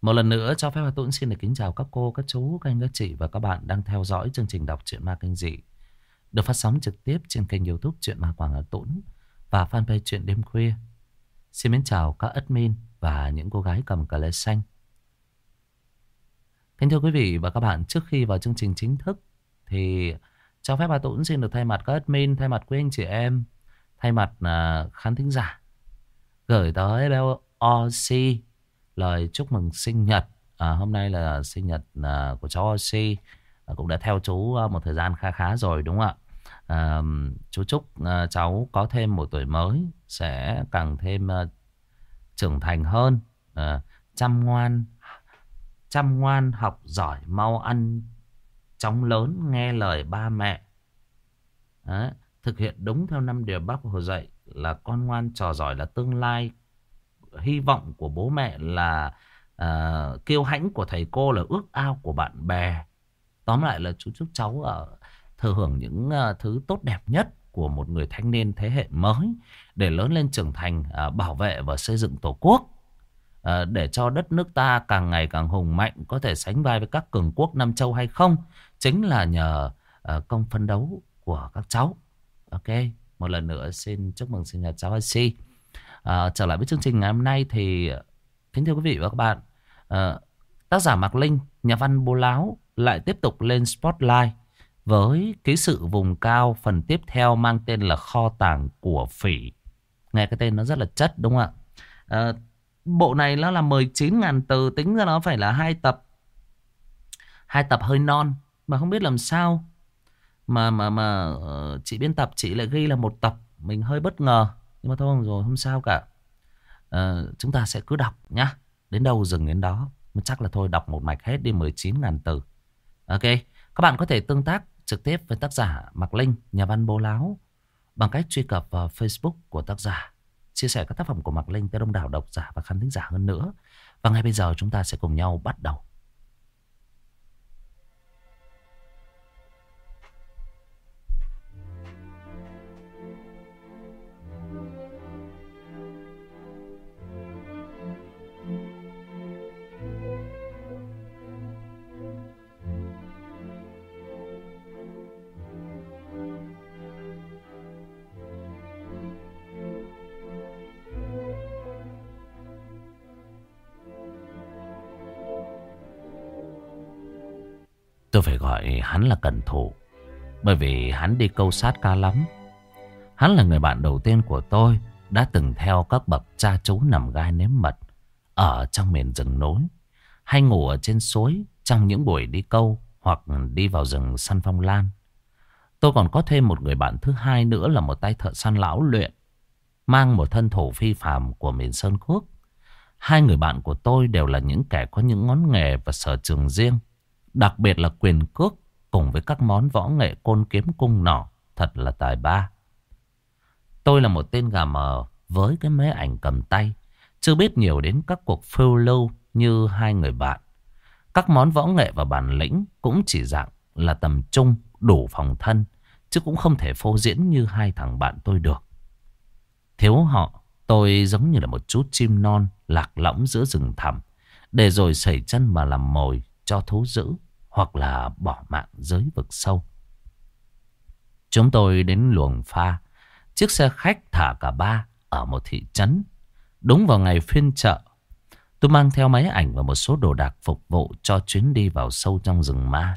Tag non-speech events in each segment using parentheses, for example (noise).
Một lần nữa cho phép Hà Tuấn xin được kính chào các cô, các chú, các anh, các chị và các bạn đang theo dõi chương trình đọc truyện ma kinh dị được phát sóng trực tiếp trên kênh youtube truyện Ma Quảng Hà Tuấn và fanpage truyện Đêm Khuya. Xin mến chào các admin và những cô gái cầm cà lê xanh. Kính thưa quý vị và các bạn, trước khi vào chương trình chính thức thì cho phép Hà Tuấn xin được thay mặt các admin, thay mặt quý anh chị em, thay mặt à, khán thính giả gửi tới OC lời chúc mừng sinh nhật. À, hôm nay là sinh nhật à, của cháu Oxy. À, cũng đã theo chú à, một thời gian khá khá rồi đúng không ạ? À, chú chúc à, cháu có thêm một tuổi mới sẽ càng thêm à, trưởng thành hơn, à, chăm ngoan, chăm ngoan, học giỏi, mau ăn, chóng lớn, nghe lời ba mẹ. Đấy, thực hiện đúng theo năm điều bác Hồ dạy là con ngoan trò giỏi là tương lai hy vọng của bố mẹ là uh, kiêu hãnh của thầy cô là ước ao của bạn bè. Tóm lại là chú chúc cháu ở uh, thừa hưởng những uh, thứ tốt đẹp nhất của một người thanh niên thế hệ mới để lớn lên trưởng thành uh, bảo vệ và xây dựng tổ quốc. Uh, để cho đất nước ta càng ngày càng hùng mạnh có thể sánh vai với các cường quốc Nam Châu hay không chính là nhờ uh, công phân đấu của các cháu. Ok một lần nữa xin chúc mừng sinh nhật cháu asi à, trở lại với chương trình ngày hôm nay thì kính thưa quý vị và các bạn à, tác giả Mạc Linh nhà văn Bố Láo lại tiếp tục lên spotlight với ký sự vùng cao phần tiếp theo mang tên là kho tàng của phỉ. Nghe cái tên nó rất là chất đúng không ạ? À, bộ này nó là 19.000 từ tính ra nó phải là hai tập hai tập hơi non mà không biết làm sao. Mà mà mà chị biên tập chị lại ghi là một tập mình hơi bất ngờ nhưng mà thôi rồi không sao cả. À, Chúng ta sẽ cứ đọc nhá. Đến đâu dừng đến đó. Chắc là thôi đọc một mạch hết đi 19.000 từ. Ok Các bạn có thể tương tác trực tiếp với tác giả Mạc Linh Nhà văn Bố Láo Bằng cách truy cập vào Facebook của tác giả. Chia sẻ các tác phẩm của Mạc Linh Tới đông đảo độc giả và khán thính giả hơn nữa. Và ngay bây giờ chúng ta sẽ cùng nhau bắt đầu. Tôi phải gọi hắn là cẩn thủ Bởi vì hắn đi câu sát ca lắm. Hắn là người bạn đầu tiên của tôi, Đã từng theo các bậc cha chú nằm gai nếm mật, Ở trong miền rừng núi, Hay ngủ ở trên suối Trong những buổi đi câu Hoặc đi vào rừng săn phong lan. Tôi còn có thêm một người bạn thứ hai nữa Là một tay thợ săn lão luyện, Mang một thân thủ phi phàm của miền Sơn Quốc. Hai người bạn của tôi đều là những kẻ có những ngón nghề và sở trường riêng. Đặc biệt là quyền cước cùng với các món võ nghệ côn kiếm cung nỏ thật là tài ba. Tôi là một tên gà mờ với cái máy ảnh cầm tay, chưa biết nhiều đến các cuộc phiêu lưu như hai người bạn. Các món võ nghệ và bản lĩnh cũng chỉ dạng là tầm trung đủ phòng thân, chứ cũng không thể phô diễn như hai thằng bạn tôi được. Thiếu họ, tôi giống như là một chú chim non lạc lõng giữa rừng thẳm, để rồi sẩy chân mà làm mồi cho thú dữ hoặc là bỏ mạng dưới vực sâu. Chúng tôi đến luồng pha, chiếc xe khách thả cả ba ở một thị trấn. Đúng vào ngày phiên chợ, tôi mang theo máy ảnh và một số đồ đạc phục vụ cho chuyến đi vào sâu trong rừng ma.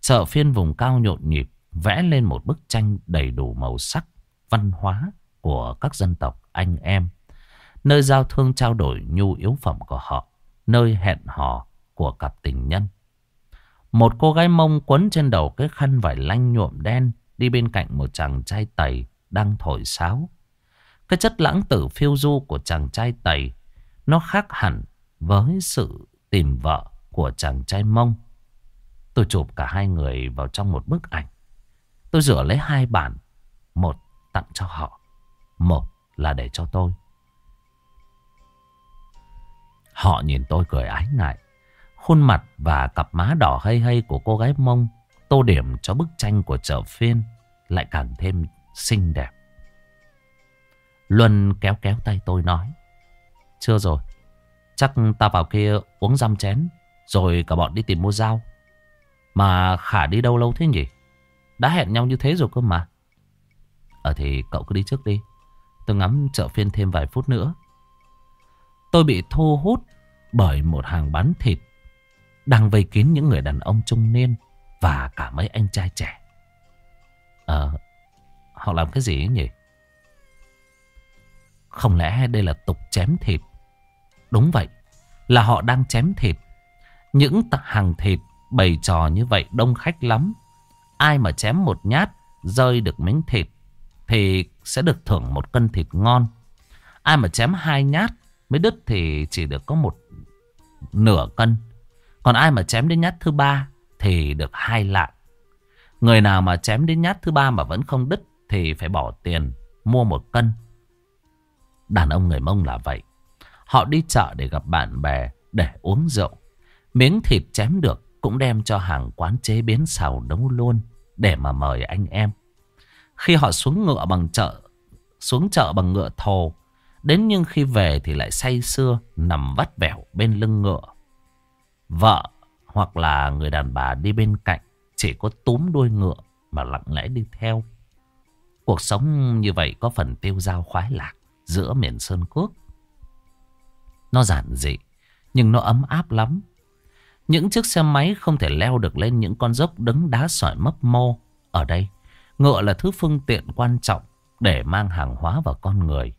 Chợ phiên vùng cao nhộn nhịp, vẽ lên một bức tranh đầy đủ màu sắc, văn hóa của các dân tộc anh em. Nơi giao thương trao đổi nhu yếu phẩm của họ, nơi hẹn hò của cặp tình nhân. Một cô gái mông quấn trên đầu cái khăn vải lanh nhuộm đen đi bên cạnh một chàng trai tẩy đang thổi sáo. Cái chất lãng tử phiêu du của chàng trai tẩy nó khác hẳn với sự tìm vợ của chàng trai mông. Tôi chụp cả hai người vào trong một bức ảnh. Tôi rửa lấy hai bản. Một tặng cho họ. Một là để cho tôi. Họ nhìn tôi cười ái ngại. Khuôn mặt và cặp má đỏ hay hay của cô gái mông tô điểm cho bức tranh của chợ phiên lại càng thêm xinh đẹp. Luân kéo kéo tay tôi nói. Chưa rồi, Chắc ta vào kia uống răm chén Rồi cả bọn đi tìm mua dao Mà Khả đi đâu lâu thế nhỉ Đã hẹn nhau như thế rồi cơ mà Ờ thì cậu cứ đi trước đi Tôi ngắm chợ phiên thêm vài phút nữa Tôi bị thu hút bởi một hàng bán thịt đang vây kín những người đàn ông trung niên và cả mấy anh trai trẻ. Ờ, họ làm cái gì ấy nhỉ? Không lẽ đây là tục chém thịt? Đúng vậy, là họ đang chém thịt. Những hàng thịt bày trò như vậy đông khách lắm. Ai mà chém một nhát rơi được miếng thịt thì sẽ được thưởng một cân thịt ngon. Ai mà chém hai nhát mới đứt thì chỉ được có một nửa cân. Còn ai mà chém đến nhát thứ ba thì được hai lạng. Người nào mà chém đến nhát thứ ba mà vẫn không đứt thì phải bỏ tiền mua một cân. Đàn ông người Mông là vậy. Họ đi chợ để gặp bạn bè, để uống rượu. Miếng thịt chém được cũng đem cho hàng quán chế biến xào nấu luôn để mà mời anh em. Khi họ xuống ngựa bằng chợ, xuống chợ bằng ngựa thồ, đến nhưng khi về thì lại say sưa nằm vắt vẻo bên lưng ngựa. Vợ hoặc là người đàn bà đi bên cạnh chỉ có túm đuôi ngựa mà lặng lẽ đi theo. Cuộc sống như vậy có phần tiêu dao khoái lạc giữa miền Sơn Cước. Nó giản dị, nhưng nó ấm áp lắm. Những chiếc xe máy không thể leo được lên những con dốc đứng đá sỏi mấp mô. Ở đây, ngựa là thứ phương tiện quan trọng để mang hàng hóa vào con người.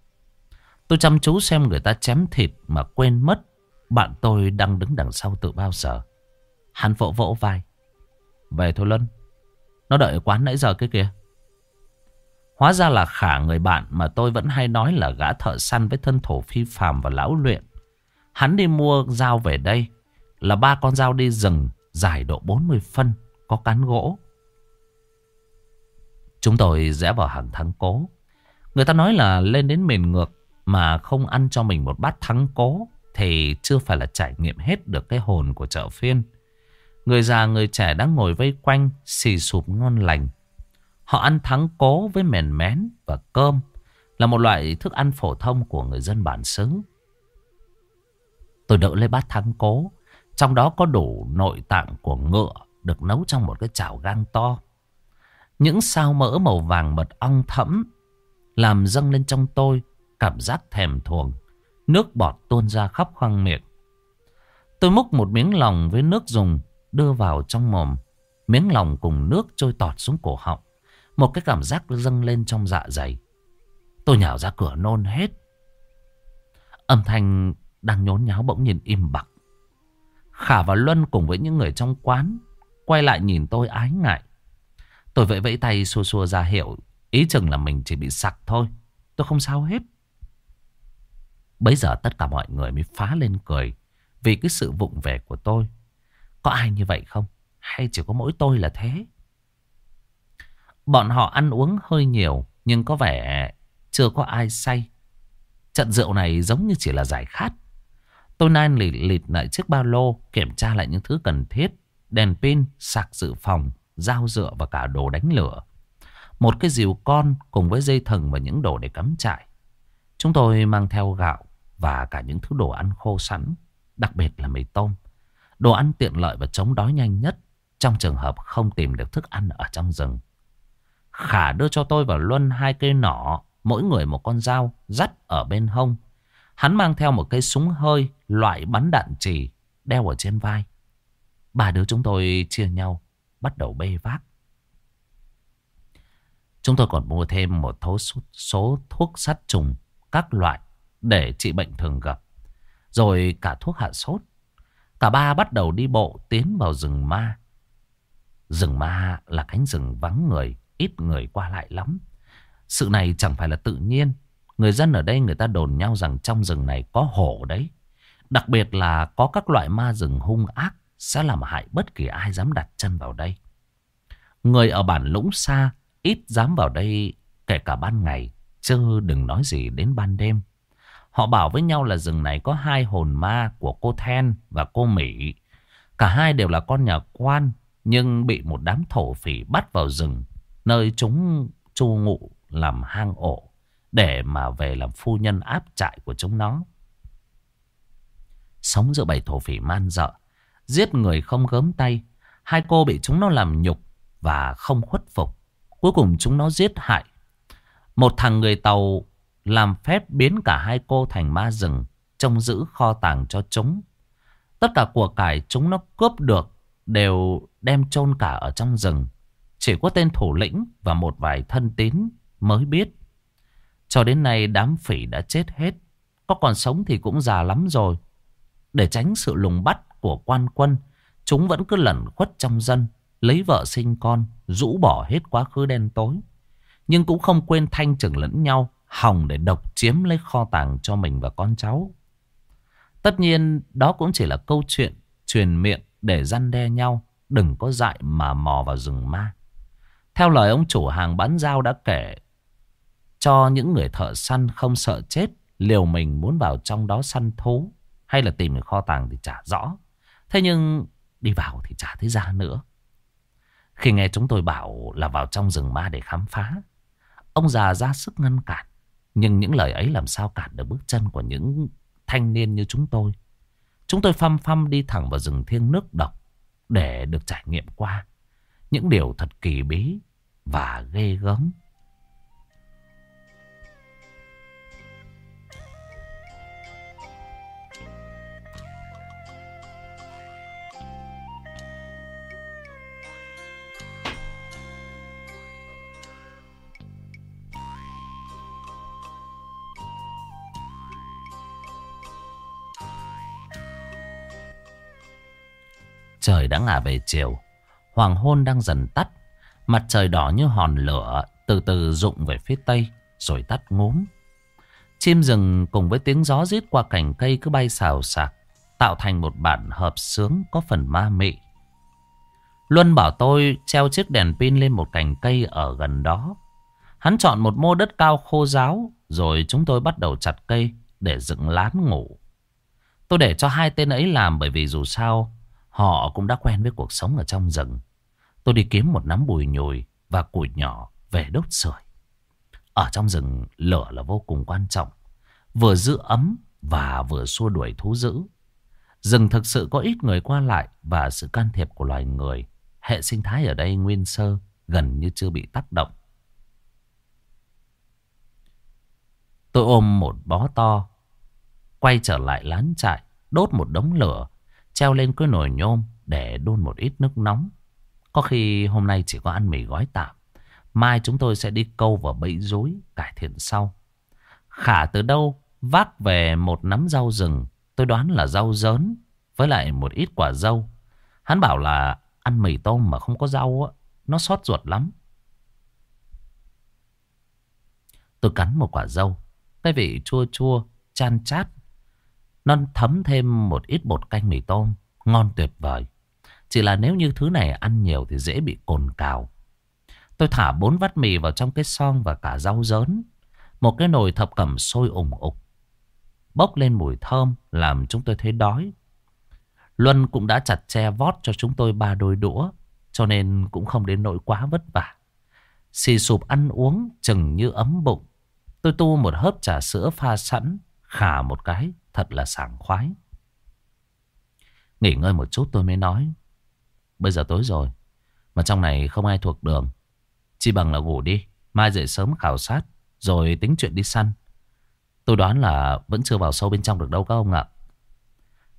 Tôi chăm chú xem người ta chém thịt mà quên mất bạn tôi đang đứng đằng sau từ bao giờ. Hắn vỗ vỗ vai. Về thôi Luân. Nó đợi quán nãy giờ cái kìa. Hóa ra là khả người bạn mà tôi vẫn hay nói là gã thợ săn với thân thổ phi phàm và lão luyện. Hắn đi mua dao về đây là ba con dao đi rừng dài độ 40 phân, có cán gỗ. Chúng tôi rẽ vào hàng thắng cố. Người ta nói là lên đến miền ngược mà không ăn cho mình một bát thắng cố thì chưa phải là trải nghiệm hết được cái hồn của chợ phiên. Người già người trẻ đang ngồi vây quanh xì sụp ngon lành. Họ ăn thắng cố với mèn mén và cơm là một loại thức ăn phổ thông của người dân bản xứ. Tôi đỡ lấy bát thắng cố, trong đó có đủ nội tạng của ngựa được nấu trong một cái chảo gang to. Những sao mỡ màu vàng mật ong thẫm làm dâng lên trong tôi cảm giác thèm thuồng. Nước bọt tuôn ra khắp khoang miệng. Tôi múc một miếng lòng với nước dùng, đưa vào trong mồm. Miếng lòng cùng nước trôi tọt xuống cổ họng. Một cái cảm giác dâng lên trong dạ dày. Tôi nhào ra cửa nôn hết. Âm thanh đang nhốn nháo bỗng nhìn im bặt. Khả và Luân cùng với những người trong quán quay lại nhìn tôi ái ngại. Tôi vẫy vẫy tay xua xua ra hiệu, ý chừng là mình chỉ bị sặc thôi. Tôi không sao hết. Bây giờ tất cả mọi người mới phá lên cười vì cái sự vụng về của tôi. Có ai như vậy không? Hay chỉ có mỗi tôi là thế? Bọn họ ăn uống hơi nhiều nhưng có vẻ chưa có ai say. Trận rượu này giống như chỉ là giải khát. Tôi nan lịt lịt lại chiếc ba lô kiểm tra lại những thứ cần thiết. Đèn pin, sạc dự phòng, dao dựa và cả đồ đánh lửa. Một cái rìu con cùng với dây thừng và những đồ để cắm trại. Chúng tôi mang theo gạo, và cả những thứ đồ ăn khô sẵn, đặc biệt là mì tôm. Đồ ăn tiện lợi và chống đói nhanh nhất trong trường hợp không tìm được thức ăn ở trong rừng. Khả đưa cho tôi và Luân hai cây nỏ, mỗi người một con dao dắt ở bên hông. Hắn mang theo một cây súng hơi loại bắn đạn trì đeo ở trên vai. Ba đứa chúng tôi chia nhau, bắt đầu bê vác. Chúng tôi còn mua thêm một số, số thuốc sát trùng các loại để trị bệnh thường gặp. Rồi cả thuốc hạ sốt. Cả ba bắt đầu đi bộ tiến vào rừng ma. Rừng ma là cánh rừng vắng người, ít người qua lại lắm. Sự này chẳng phải là tự nhiên. Người dân ở đây người ta đồn nhau rằng trong rừng này có hổ đấy. Đặc biệt là có các loại ma rừng hung ác sẽ làm hại bất kỳ ai dám đặt chân vào đây. Người ở bản lũng xa ít dám vào đây kể cả ban ngày, chứ đừng nói gì đến ban đêm. Họ bảo với nhau là rừng này có hai hồn ma của cô Then và cô Mỹ. Cả hai đều là con nhà quan, nhưng bị một đám thổ phỉ bắt vào rừng, nơi chúng chu ngụ làm hang ổ, để mà về làm phu nhân áp trại của chúng nó. Sống giữa bầy thổ phỉ man dợ. Giết người không gớm tay. Hai cô bị chúng nó làm nhục và không khuất phục. Cuối cùng chúng nó giết hại. Một thằng người tàu làm phép biến cả hai cô thành ma rừng. Trông giữ kho tàng cho chúng. Tất cả của cải chúng nó cướp được đều đem chôn cả ở trong rừng. Chỉ có tên thủ lĩnh và một vài thân tín mới biết. Cho đến nay đám phỉ đã chết hết. Có còn sống thì cũng già lắm rồi. Để tránh sự lùng bắt của quan quân, chúng vẫn cứ lẩn khuất trong dân, lấy vợ sinh con, rũ bỏ hết quá khứ đen tối. Nhưng cũng không quên thanh trừng lẫn nhau, hòng để độc chiếm lấy kho tàng cho mình và con cháu. Tất nhiên đó cũng chỉ là câu chuyện truyền miệng để răn đe nhau, đừng có dại mà mò vào rừng ma. Theo lời ông chủ hàng bán dao đã kể, cho những người thợ săn không sợ chết, liều mình muốn vào trong đó săn thú, hay là tìm được kho tàng thì chả rõ. Thế nhưng đi vào thì chả thấy ra nữa. Khi nghe chúng tôi bảo là vào trong rừng ma để khám phá, ông già ra sức ngăn cản. Nhưng những lời ấy làm sao cản được bước chân của những thanh niên như chúng tôi. Chúng tôi phăm phăm đi thẳng vào rừng thiêng nước độc để được trải nghiệm qua những điều thật kỳ bí và ghê gớm. Trời đã ngả về chiều. Hoàng hôn đang dần tắt. Mặt trời đỏ như hòn lửa, từ từ rụng về phía tây, rồi tắt ngốm. Chim rừng cùng với tiếng gió rít qua cành cây cứ bay xào xạc, tạo thành một bản hợp sướng có phần ma mị. Luân bảo tôi treo chiếc đèn pin lên một cành cây ở gần đó. Hắn chọn một mô đất cao khô ráo, rồi chúng tôi bắt đầu chặt cây để dựng lán ngủ. Tôi để cho hai tên ấy làm bởi vì dù sao Họ cũng đã quen với cuộc sống ở trong rừng. Tôi đi kiếm một nắm bùi nhùi và củi nhỏ về đốt sưởi. Ở trong rừng lửa là vô cùng quan trọng. Vừa giữ ấm và vừa xua đuổi thú dữ. Rừng thực sự có ít người qua lại và sự can thiệp của loài người. Hệ sinh thái ở đây nguyên sơ gần như chưa bị tác động. Tôi ôm một bó to, quay trở lại lán trại, đốt một đống lửa Treo lên cái nồi nhôm để đun một ít nước nóng. Có khi hôm nay chỉ có ăn mì gói tạm. Mai chúng tôi sẽ đi câu vào bẫy rối cải thiện sau. Khả từ đâu vác về một nắm rau rừng. Tôi đoán là rau dớn với lại một ít quả dâu. Hắn bảo là ăn mì tôm mà không có rau á, nó xót ruột lắm. Tôi cắn một quả dâu. Cái vị chua chua, chan chát nó thấm thêm một ít bột canh mì tôm. Ngon tuyệt vời. Chỉ là nếu như thứ này ăn nhiều thì dễ bị cồn cào. Tôi thả bốn vắt mì vào trong cái son và cả rau dớn. Một cái nồi thập cẩm sôi ủng ục. Bốc lên mùi thơm, làm chúng tôi thấy đói. Luân cũng đã chặt che vót cho chúng tôi ba đôi đũa. Cho nên cũng không đến nỗi quá vất vả. Xì sụp ăn uống chừng như ấm bụng. Tôi tu một hớp trà sữa pha sẵn. Khả một cái Thật là sảng khoái. Nghỉ ngơi một chút tôi mới nói. Bây giờ tối rồi, Mà trong này không ai thuộc đường. Chỉ bằng là ngủ đi, Mai dậy sớm khảo sát, Rồi tính chuyện đi săn. Tôi đoán là vẫn chưa vào sâu bên trong được đâu các ông ạ.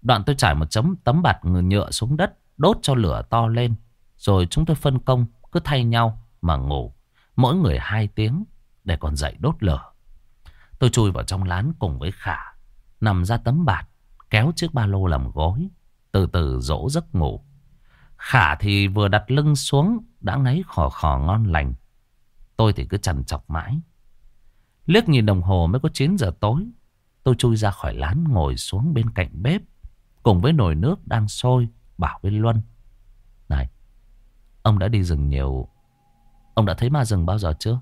Đoạn tôi trải một chấm tấm bạt nhựa xuống đất, Đốt cho lửa to lên. Rồi chúng tôi phân công, Cứ thay nhau mà ngủ. Mỗi người hai tiếng, Để còn dậy đốt lửa. Tôi chui vào trong lán cùng với Khả. Nằm ra tấm bạt, Kéo chiếc ba lô làm gối, Từ từ dỗ giấc ngủ. Khả thì vừa đặt lưng xuống, Đã ngáy khò khò ngon lành. Tôi thì cứ chằn chọc mãi. Liếc nhìn đồng hồ mới có 9 giờ tối, Tôi chui ra khỏi lán ngồi xuống bên cạnh bếp, Cùng với nồi nước đang sôi, Bảo với Luân. Này, Ông đã đi rừng nhiều, Ông đã thấy ma rừng bao giờ chưa?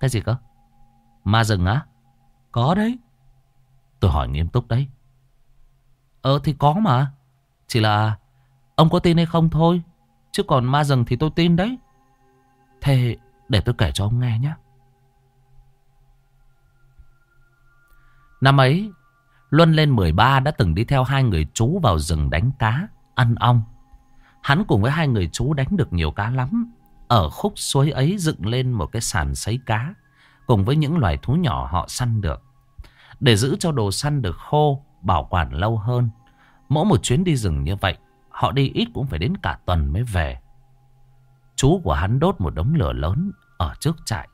Cái gì cơ? Ma rừng á? Có đấy. Tôi hỏi nghiêm túc đấy. Ờ thì có mà. Chỉ là ông có tin hay không thôi. Chứ còn ma rừng thì tôi tin đấy. Thế để tôi kể cho ông nghe nhé. Năm ấy, Luân lên 13 đã từng đi theo hai người chú vào rừng đánh cá, ăn ong. Hắn cùng với hai người chú đánh được nhiều cá lắm. Ở khúc suối ấy dựng lên một cái sàn sấy cá, cùng với những loài thú nhỏ họ săn được. Để giữ cho đồ săn được khô, bảo quản lâu hơn. Mỗi một chuyến đi rừng như vậy, họ đi ít cũng phải đến cả tuần mới về. Chú của hắn đốt một đống lửa lớn ở trước trại,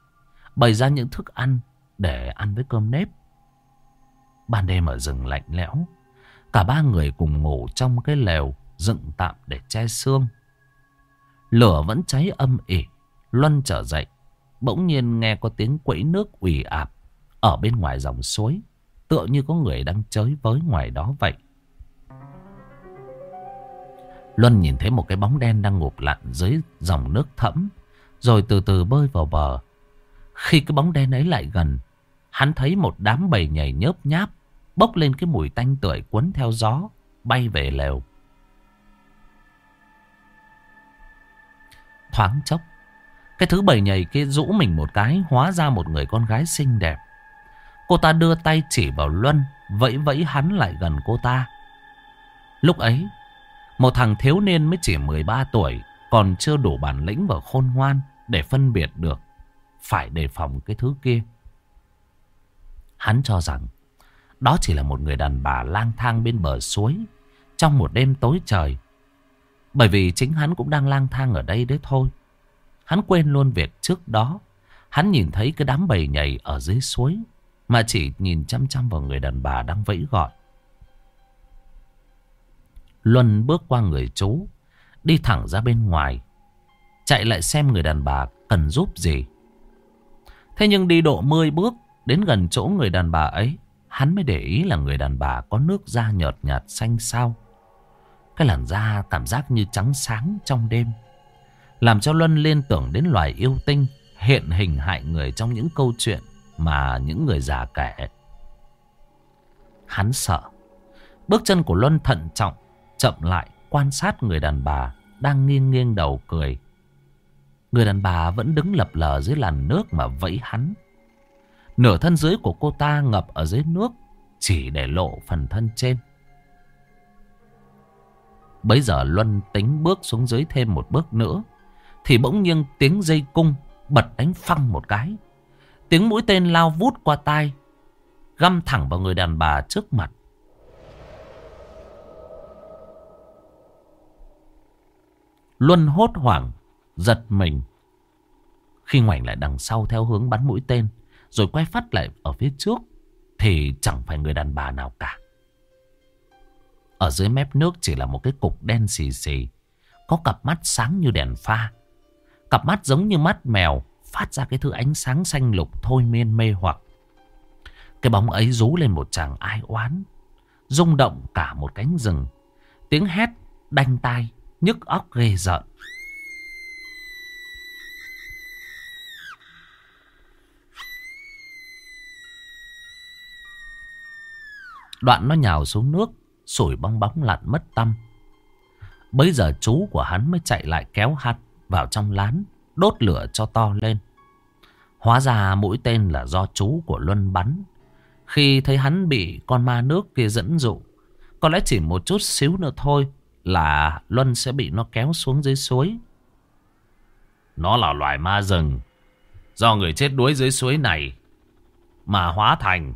bày ra những thức ăn để ăn với cơm nếp. Ban đêm ở rừng lạnh lẽo, cả ba người cùng ngủ trong cái lều dựng tạm để che xương. Lửa vẫn cháy âm ỉ, Luân trở dậy, bỗng nhiên nghe có tiếng quẫy nước ủy ạp ở bên ngoài dòng suối, tựa như có người đang chới với ngoài đó vậy. Luân nhìn thấy một cái bóng đen đang ngụp lặn dưới dòng nước thẫm, rồi từ từ bơi vào bờ. Khi cái bóng đen ấy lại gần, hắn thấy một đám bầy nhảy nhớp nháp, bốc lên cái mùi tanh tưởi cuốn theo gió, bay về lều. Thoáng chốc, cái thứ bầy nhảy kia rũ mình một cái, hóa ra một người con gái xinh đẹp. Cô ta đưa tay chỉ vào Luân, vẫy vẫy hắn lại gần cô ta. Lúc ấy, một thằng thiếu niên mới chỉ 13 tuổi, còn chưa đủ bản lĩnh và khôn ngoan để phân biệt được. Phải đề phòng cái thứ kia. Hắn cho rằng đó chỉ là một người đàn bà lang thang bên bờ suối trong một đêm tối trời. Bởi vì chính hắn cũng đang lang thang ở đây đấy thôi. Hắn quên luôn việc trước đó. Hắn nhìn thấy cái đám bầy nhảy ở dưới suối mà chỉ nhìn chăm chăm vào người đàn bà đang vẫy gọi. Luân bước qua người chú, đi thẳng ra bên ngoài, chạy lại xem người đàn bà cần giúp gì. Thế nhưng đi độ 10 bước, đến gần chỗ người đàn bà ấy, hắn mới để ý là người đàn bà có nước da nhợt nhạt xanh xao. Cái làn da cảm giác như trắng sáng trong đêm. Làm cho Luân liên tưởng đến loài yêu tinh hiện hình hại người trong những câu chuyện mà những người già kể. Hắn sợ. Bước chân của Luân thận trọng, chậm lại, quan sát người đàn bà đang nghiêng nghiêng đầu cười. Người đàn bà vẫn đứng lập lờ dưới làn nước mà vẫy hắn. Nửa thân dưới của cô ta ngập ở dưới nước, chỉ để lộ phần thân trên. Bây giờ Luân tính bước xuống dưới thêm một bước nữa, thì bỗng nhiên tiếng dây cung bật đánh phăng một cái. Tiếng mũi tên lao vút qua tai găm thẳng vào người đàn bà trước mặt. Luân hốt hoảng, giật mình. Khi ngoảnh lại đằng sau theo hướng bắn mũi tên, rồi quay phát lại ở phía trước, thì chẳng phải người đàn bà nào cả. Ở dưới mép nước chỉ là một cái cục đen xì xì, có cặp mắt sáng như đèn pha. Cặp mắt giống như mắt mèo, phát ra cái thứ ánh sáng xanh lục thôi miên mê hoặc. Cái bóng ấy rú lên một chàng ai oán, rung động cả một cánh rừng. Tiếng hét đanh tai nhức óc ghê rợn. Đoạn nó nhào xuống nước, sủi bong bóng lặn mất tâm. Bây giờ chú của hắn mới chạy lại kéo hắn vào trong lán, đốt lửa cho to lên. Hóa ra mũi tên là do chú của Luân bắn. Khi thấy hắn bị con ma nước kia dẫn dụ, có lẽ chỉ một chút xíu nữa thôi là Luân sẽ bị nó kéo xuống dưới suối. Nó là loài ma rừng. Do người chết đuối dưới suối này mà hóa thành.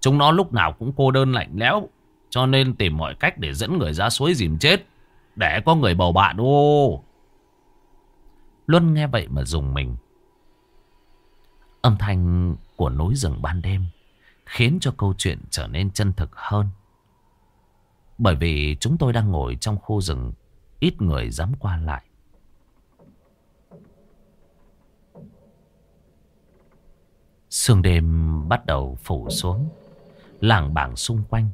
Chúng nó lúc nào cũng cô đơn lạnh lẽo. Cho nên tìm mọi cách để dẫn người ra suối dìm chết. Để có người bầu bạn ô. Luân nghe vậy mà dùng mình. Âm thanh của núi rừng ban đêm khiến cho câu chuyện trở nên chân thực hơn. Bởi vì chúng tôi đang ngồi trong khu rừng, Ít người dám qua lại Sương đêm bắt đầu phủ xuống, Làng bảng xung quanh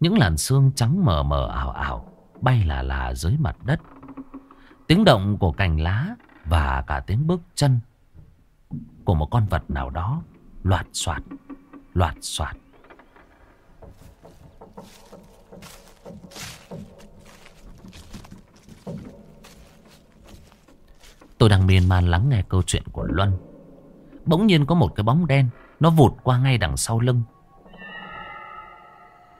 Những làn sương trắng mờ mờ ảo ảo Bay là là dưới mặt đất Tiếng động của cành lá và cả tiếng bước chân Của một con vật nào đó Loạt soạt Loạt soạt Tôi đang miên man lắng nghe câu chuyện của Luân. Bỗng nhiên có một cái bóng đen. Nó vụt qua ngay đằng sau lưng.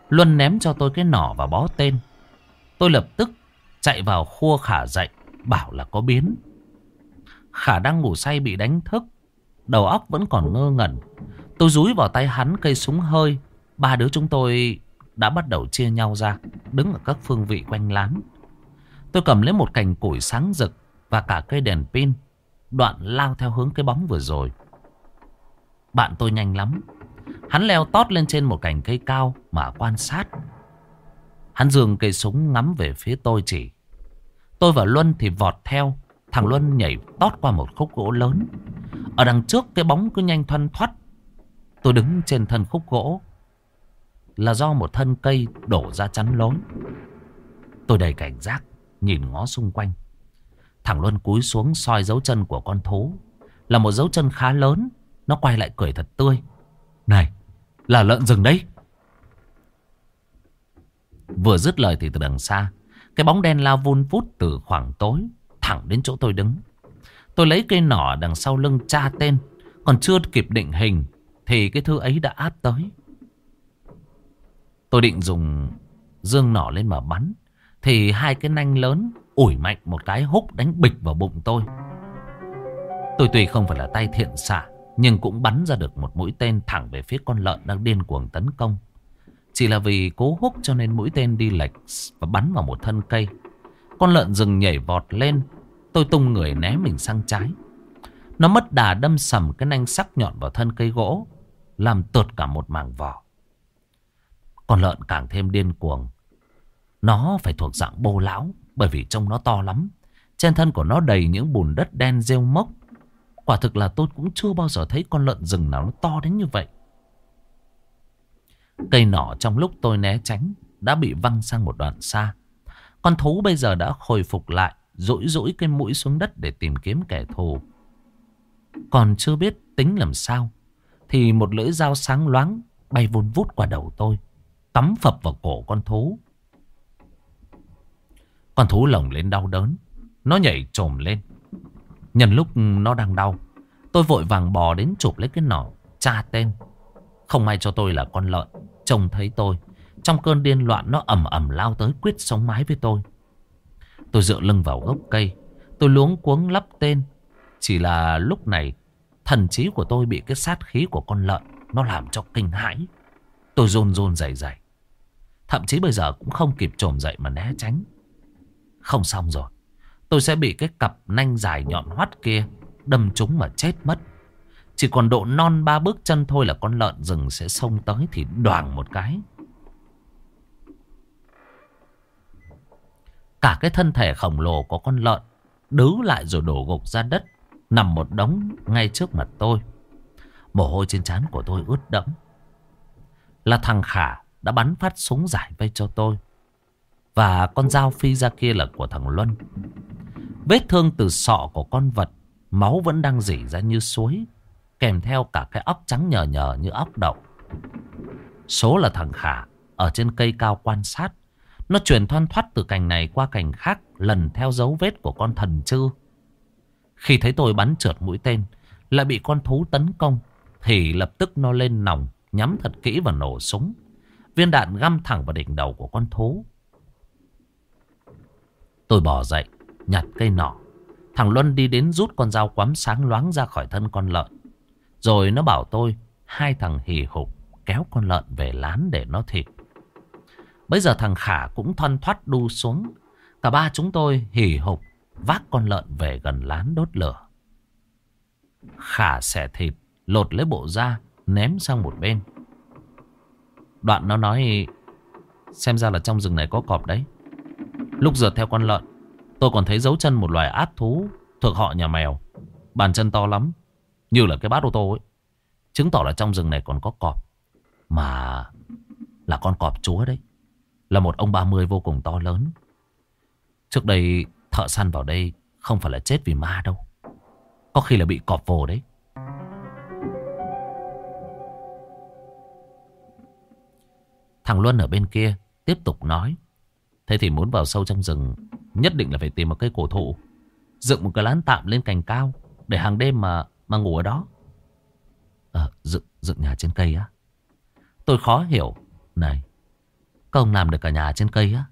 Luân ném cho tôi cái nỏ và bó tên. Tôi lập tức chạy vào khua khả dậy, bảo là có biến. Khả đang ngủ say bị đánh thức, đầu óc vẫn còn ngơ ngẩn. Tôi rúi vào tay hắn cây súng hơi, ba đứa chúng tôi đã bắt đầu chia nhau ra, đứng ở các phương vị quanh lán. Tôi cầm lấy một cành củi sáng rực và cả cây đèn pin, đoạn lao theo hướng cái bóng vừa rồi. Bạn tôi nhanh lắm, Hắn leo tót lên trên một cành cây cao mà quan sát. Hắn dường cây súng ngắm về phía tôi chỉ. Tôi và Luân thì vọt theo. Thằng Luân nhảy tót qua một khúc gỗ lớn. Ở đằng trước cái bóng cứ nhanh thoăn thoắt. Tôi đứng trên thân khúc gỗ. Là do một thân cây đổ ra chắn lối. Tôi đầy cảnh giác, nhìn ngó xung quanh. Thằng Luân cúi xuống soi dấu chân của con thú. Là một dấu chân khá lớn. Nó quay lại cười thật tươi. Này, là lợn rừng đấy. Vừa dứt lời thì từ đằng xa, cái bóng đen lao vun vút từ khoảng tối, thẳng đến chỗ tôi đứng. Tôi lấy cây nỏ đằng sau lưng tra tên, còn chưa kịp định hình, thì cái thư ấy đã áp tới. Tôi định dùng dương nỏ lên mà bắn, thì hai cái nanh lớn ủi mạnh một cái húc đánh bịch vào bụng tôi. Tôi tuy không phải là tay thiện xạ, nhưng cũng bắn ra được một mũi tên thẳng về phía con lợn đang điên cuồng tấn công. Chỉ là vì cố húc cho nên mũi tên đi lệch và bắn vào một thân cây. Con lợn rừng nhảy vọt lên. Tôi tung người né mình sang trái. Nó mất đà đâm sầm cái nanh sắc nhọn vào thân cây gỗ. Làm tột cả một mảng vỏ. Con lợn càng thêm điên cuồng. Nó phải thuộc dạng bô lão. Bởi vì trông nó to lắm. Trên thân của nó đầy những bùn đất đen rêu mốc. Quả thực là tôi cũng chưa bao giờ thấy con lợn rừng nào nó to đến như vậy. Cây nỏ trong lúc tôi né tránh đã bị văng sang một đoạn xa. Con thú bây giờ đã hồi phục lại, rũi rũi cái mũi xuống đất để tìm kiếm kẻ thù. Còn chưa biết tính làm sao, thì một lưỡi dao sáng loáng bay vun vút qua đầu tôi, cắm phập vào cổ con thú. Con thú lồng lên đau đớn, nó nhảy trồm lên, Nhân lúc nó đang đau Tôi vội vàng bò đến chụp lấy cái nỏ Tra tên Không may cho tôi là con lợn Trông thấy tôi trong cơn điên loạn, nó ầm ầm lao tới quyết sống mái với tôi. Tôi dựa lưng vào gốc cây. Tôi luống cuống lắp tên. Chỉ là lúc này, Thần trí của tôi bị cái sát khí của con lợn Nó làm cho kinh hãi. Tôi rôn rôn dày dày Thậm chí bây giờ cũng không kịp trồm dậy mà né tránh. Không xong rồi. Tôi sẽ bị cái cặp nanh dài nhọn hoắt kia đâm trúng mà chết mất. Chỉ còn độ non ba bước chân thôi là con lợn rừng sẽ xông tới thì đoàng một cái. Cả cái thân thể khổng lồ của con lợn đứ lại rồi đổ gục ra đất, nằm một đống ngay trước mặt tôi. Mồ hôi trên trán của tôi ướt đẫm. Là thằng Khả đã bắn phát súng giải vây cho tôi. Và con dao phi ra kia là của thằng Luân. Vết thương từ sọ của con vật Máu vẫn đang dỉ ra như suối Kèm theo cả cái óc trắng nhờ nhờ như óc đậu Số là thằng Khả Ở trên cây cao quan sát nó chuyển thoăn thoát từ cành này qua cành khác Lần theo dấu vết của con thần chư Khi thấy tôi bắn trượt mũi tên Lại bị con thú tấn công Thì lập tức nó lên nòng Nhắm thật kỹ và nổ súng Viên đạn găm thẳng vào đỉnh đầu của con thú Tôi bỏ dậy nhặt cây nỏ. Thằng Luân đi đến rút con dao quắm sáng loáng ra khỏi thân con lợn. Rồi nó bảo tôi, hai thằng hì hục kéo con lợn về lán để nó thịt. Bây giờ thằng Khả cũng thoăn thoát đu xuống. Cả ba chúng tôi hỉ hục vác con lợn về gần lán đốt lửa. Khả xẻ thịt, lột lấy bộ da, ném sang một bên. Đoạn nó nói, xem ra là trong rừng này có cọp đấy. Lúc rượt theo con lợn, Tôi còn thấy dấu chân một loài ác thú thuộc họ nhà mèo. Bàn chân to lắm, như là cái bát ô tô ấy. Chứng tỏ là trong rừng này còn có cọp. Mà là con cọp chúa đấy. Là một ông 30 vô cùng to lớn. Trước đây thợ săn vào đây không phải là chết vì ma đâu. Có khi là bị cọp vồ đấy. Thằng Luân ở bên kia tiếp tục nói. Thế thì muốn vào sâu trong rừng Nhất định là phải tìm một cây cổ thụ Dựng một cái lán tạm lên cành cao Để hàng đêm mà mà ngủ ở đó à, dựng, dựng nhà trên cây á Tôi khó hiểu Này các ông làm được cả nhà trên cây á.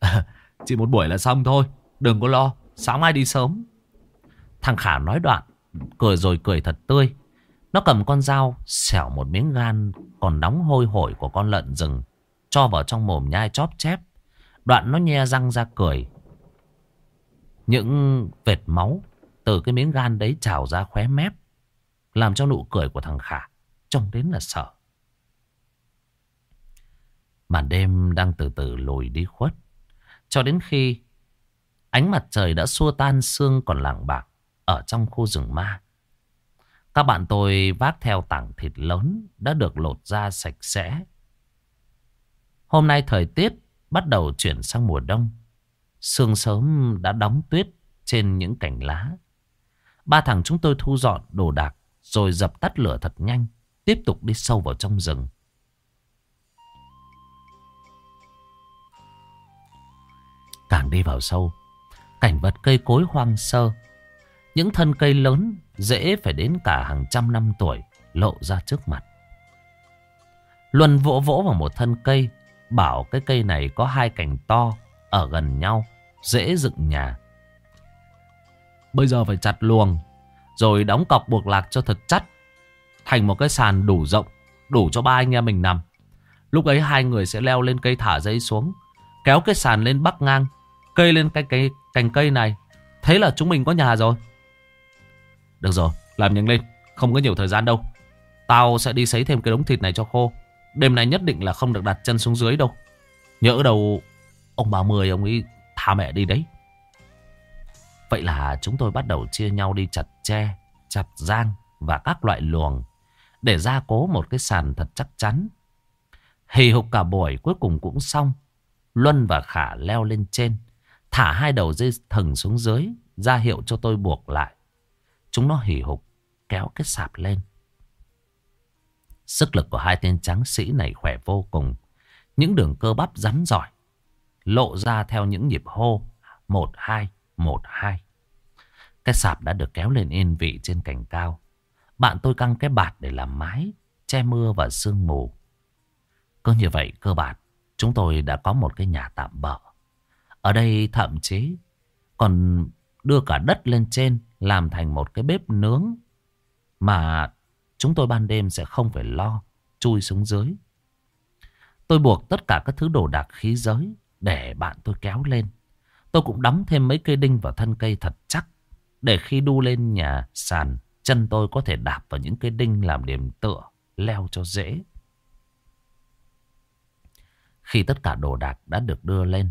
(laughs) Chỉ một buổi là xong thôi, Đừng có lo, Sáng mai đi sớm. Thằng Khả nói đoạn, Cười rồi cười thật tươi. Nó cầm con dao, Xẻo một miếng gan, Còn nóng hôi hổi của con lợn rừng, Cho vào trong mồm nhai chóp chép. Đoạn nó nhe răng ra cười. Những vệt máu Từ cái miếng gan đấy trào ra khóe mép, Làm cho nụ cười của thằng Khả Trông đến là sợ. Màn đêm đang từ từ lùi đi khuất Cho đến khi Ánh mặt trời đã xua tan sương còn làng bạc Ở trong khu rừng ma, Các bạn tôi vác theo tảng thịt lớn Đã được lột ra sạch sẽ Hôm nay thời tiết bắt đầu chuyển sang mùa đông. Sương sớm đã đóng tuyết trên những cành lá. Ba thằng chúng tôi thu dọn đồ đạc rồi dập tắt lửa thật nhanh. Tiếp tục đi sâu vào trong rừng. Càng đi vào sâu, cảnh vật cây cối hoang sơ. Những thân cây lớn dễ phải đến cả hàng trăm năm tuổi lộ ra trước mặt. Luân vỗ vỗ vào một thân cây Bảo cái cây này có hai cành to Ở gần nhau Dễ dựng nhà Bây giờ phải chặt luồng Rồi đóng cọc buộc lạc cho thật chắc Thành một cái sàn đủ rộng Đủ cho ba anh em mình nằm Lúc ấy hai người sẽ leo lên cây thả dây xuống Kéo cái sàn lên bắc ngang Cây lên cái, cái cành cây này. Thế là chúng mình có nhà rồi. Được rồi làm nhanh lên. Không có nhiều thời gian đâu. Tao sẽ đi sấy thêm cái đống thịt này cho khô. Đêm nay nhất định là không được đặt chân xuống dưới đâu. Nhỡ đâu Ông bà Mười ông ấy tha mẹ đi đấy. Vậy là chúng tôi bắt đầu chia nhau đi chặt tre Chặt giang Và các loại luồng Để gia cố một cái sàn thật chắc chắn. Hì hục cả buổi cuối cùng cũng xong. Luân và Khả leo lên trên. Thả hai đầu dây thừng xuống dưới ra hiệu cho tôi buộc lại Chúng nó hỉ hục Kéo cái sạp lên Sức lực của hai tên tráng sĩ này khỏe vô cùng. Những đường cơ bắp rắn giỏi. Lộ ra theo những nhịp hô. Một, hai, một, hai. Cái sạp đã được kéo lên yên vị trên cành cao. Bạn tôi căng cái bạt để làm mái, che mưa và sương mù. Cứ như vậy cơ bản, chúng tôi đã có một cái nhà tạm bỡ. Ở đây thậm chí còn đưa cả đất lên trên làm thành một cái bếp nướng mà Chúng tôi ban đêm sẽ không phải lo Chui xuống dưới. Tôi buộc tất cả các thứ đồ đạc khí giới Để bạn tôi kéo lên. Tôi cũng đóng thêm mấy cây đinh vào thân cây thật chắc Để khi đu lên nhà sàn, Chân tôi có thể đạp vào những cây đinh làm điểm tựa, Leo cho dễ. Khi tất cả đồ đạc đã được đưa lên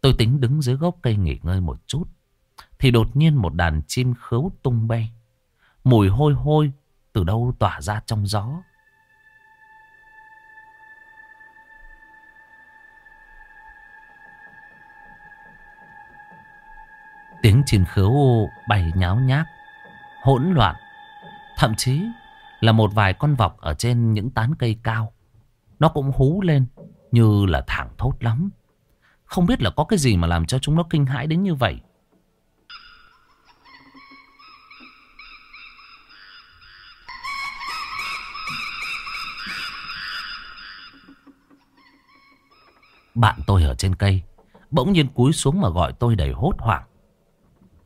Tôi tính đứng dưới gốc cây nghỉ ngơi một chút Thì đột nhiên một đàn chim khấu tung bay Mùi hôi hôi từ đâu tỏa ra trong gió. Tiếng chim khấu bay nháo nhác, hỗn loạn. Thậm chí là một vài con vọc ở trên những tán cây cao. Nó cũng hú lên như là thẳng thốt lắm. Không biết là có cái gì mà làm cho chúng nó kinh hãi đến như vậy. Bạn tôi ở trên cây, Bỗng nhiên cúi xuống mà gọi tôi đầy hốt hoảng.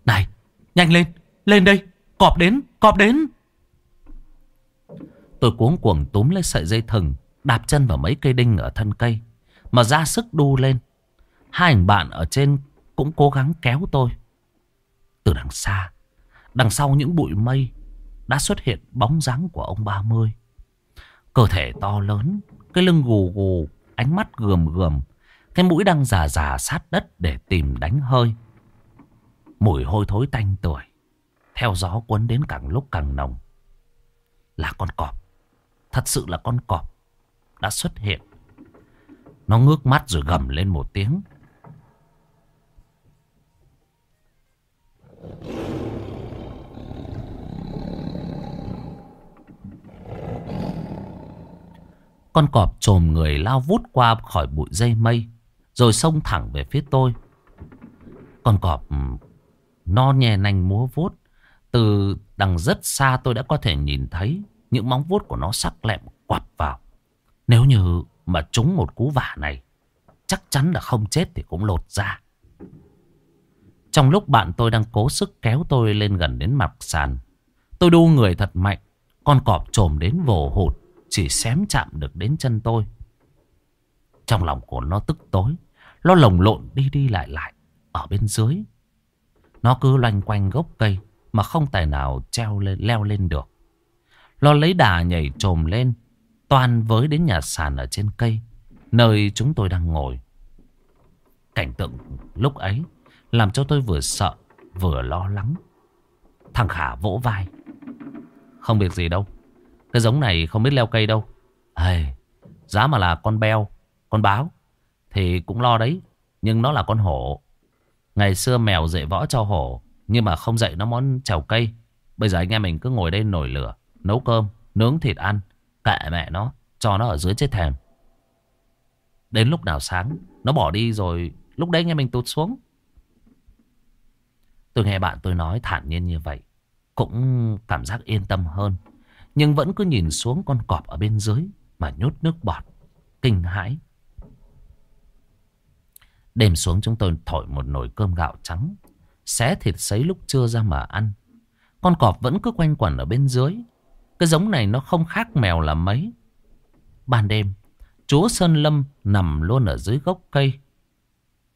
Này, Nhanh lên Lên đây, Cọp đến Cọp đến. Tôi cuống cuồng túm lấy sợi dây thừng, Đạp chân vào mấy cây đinh ở thân cây, Mà ra sức đu lên. Hai anh bạn ở trên Cũng cố gắng kéo tôi Từ đằng xa, Đằng sau những bụi mây Đã xuất hiện bóng dáng của ông ba mươi Cơ thể to lớn, Cái lưng gù gù, Ánh mắt gườm gườm, cái mũi đang già già sát đất để tìm đánh hơi. Mùi hôi thối tanh tuổi. Theo gió cuốn đến càng lúc càng nồng. Là con cọp. Thật sự là con cọp. Đã xuất hiện. Nó ngước mắt rồi gầm lên một tiếng. Con cọp trồm người lao vút qua khỏi bụi dây mây. Rồi xông thẳng về phía tôi Con cọp No nhè nành múa vuốt Từ đằng rất xa tôi đã có thể nhìn thấy Những móng vuốt của nó sắc lẹm quặp vào Nếu như mà trúng một cú vả này, chắc chắn là không chết thì cũng lột ra. Trong lúc bạn tôi đang cố sức kéo tôi lên gần đến mặt sàn. Tôi đu người thật mạnh. Con cọp trồm đến vồ hụt. Chỉ xém chạm được đến chân tôi. Trong lòng của nó tức tối. Nó lồng lộn đi đi lại lại. Ở bên dưới. Nó cứ loanh quanh gốc cây. Mà không tài nào treo lên, leo lên được. Nó lấy đà nhảy trồm lên. Toàn với đến nhà sàn ở trên cây. Nơi chúng tôi đang ngồi. Cảnh tượng lúc ấy làm cho tôi vừa sợ vừa lo lắng. Thằng Khả vỗ vai. Không việc gì đâu. Cái giống này không biết leo cây đâu. Hey, Giá mà là con beo Con báo. Thì cũng lo đấy Nhưng nó là con hổ. Ngày xưa mèo dạy võ cho hổ Nhưng mà không dạy nó món trèo cây. Bây giờ anh em mình cứ ngồi đây nổi lửa Nấu cơm, nướng thịt ăn Kệ mẹ nó, cho nó ở dưới chết thèm. Đến lúc nào sáng Nó bỏ đi rồi Lúc đấy anh em mình tụt xuống. Tôi nghe bạn tôi nói thản nhiên như vậy. Cũng cảm giác yên tâm hơn. Nhưng vẫn cứ nhìn xuống con cọp ở bên dưới mà nhốt nước bọt. Kinh hãi. Đêm xuống chúng tôi thổi một nồi cơm gạo trắng. Xé thịt sấy lúc trưa ra mà ăn. Con cọp vẫn cứ quanh quẩn ở bên dưới. Cái giống này nó không khác mèo là mấy. Ban đêm, chúa Sơn Lâm nằm luôn ở dưới gốc cây.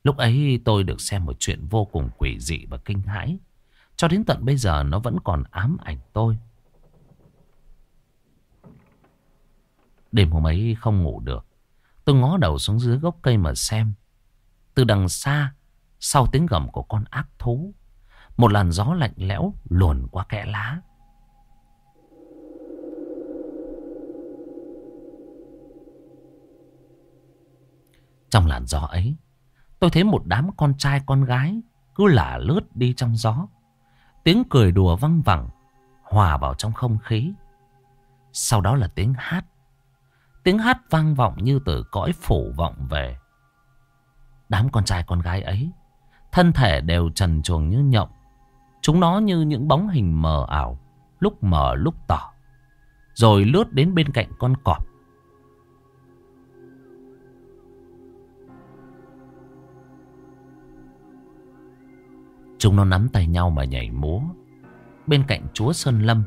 Lúc ấy tôi được xem một chuyện vô cùng quỷ dị và kinh hãi. Cho đến tận bây giờ nó vẫn còn ám ảnh tôi. Đêm hôm ấy không ngủ được. Tôi ngó đầu xuống dưới gốc cây mà xem. Từ đằng xa, sau tiếng gầm của con ác thú, một làn gió lạnh lẽo luồn qua kẽ lá. Trong làn gió ấy, Tôi thấy một đám con trai con gái cứ lả lướt đi trong gió. Tiếng cười đùa văng vẳng, hòa vào trong không khí. Sau đó là tiếng hát. Tiếng hát vang vọng như từ cõi phủ vọng về. Đám con trai con gái ấy, thân thể đều trần truồng như nhộng. Chúng nó như những bóng hình mờ ảo, lúc mờ lúc tỏ. Rồi lướt đến bên cạnh con cọp Chúng nó nắm tay nhau mà nhảy múa. Bên cạnh chúa Sơn Lâm,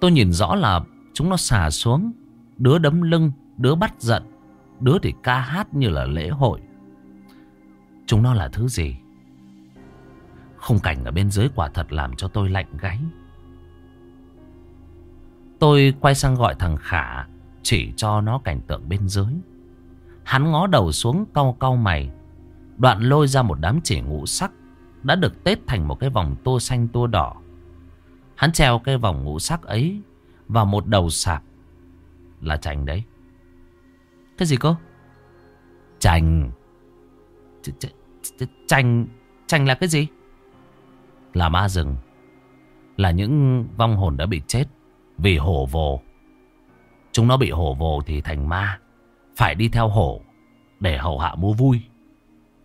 Tôi nhìn rõ là chúng nó xà xuống, Đứa đấm lưng, Đứa bắt giận, Đứa thì ca hát như là lễ hội. Chúng nó là thứ gì? Khung cảnh ở bên dưới quả thật làm cho tôi lạnh gáy. Tôi quay sang gọi thằng Khả, Chỉ cho nó cảnh tượng bên dưới. Hắn ngó đầu xuống cau cau mày, Đoạn lôi ra một đám chỉ ngũ sắc đã được tết thành một cái vòng tua xanh tua đỏ. Hắn treo cái vòng ngũ sắc ấy vào một đầu sạp là chành đấy. Cái gì cơ? Chành. Ch ch ch chành. Chành là cái gì? Là ma rừng. Là những vong hồn đã bị chết vì hổ vồ. Chúng nó bị hổ vồ thì thành ma. Phải đi theo hổ để hậu hạ mua vui.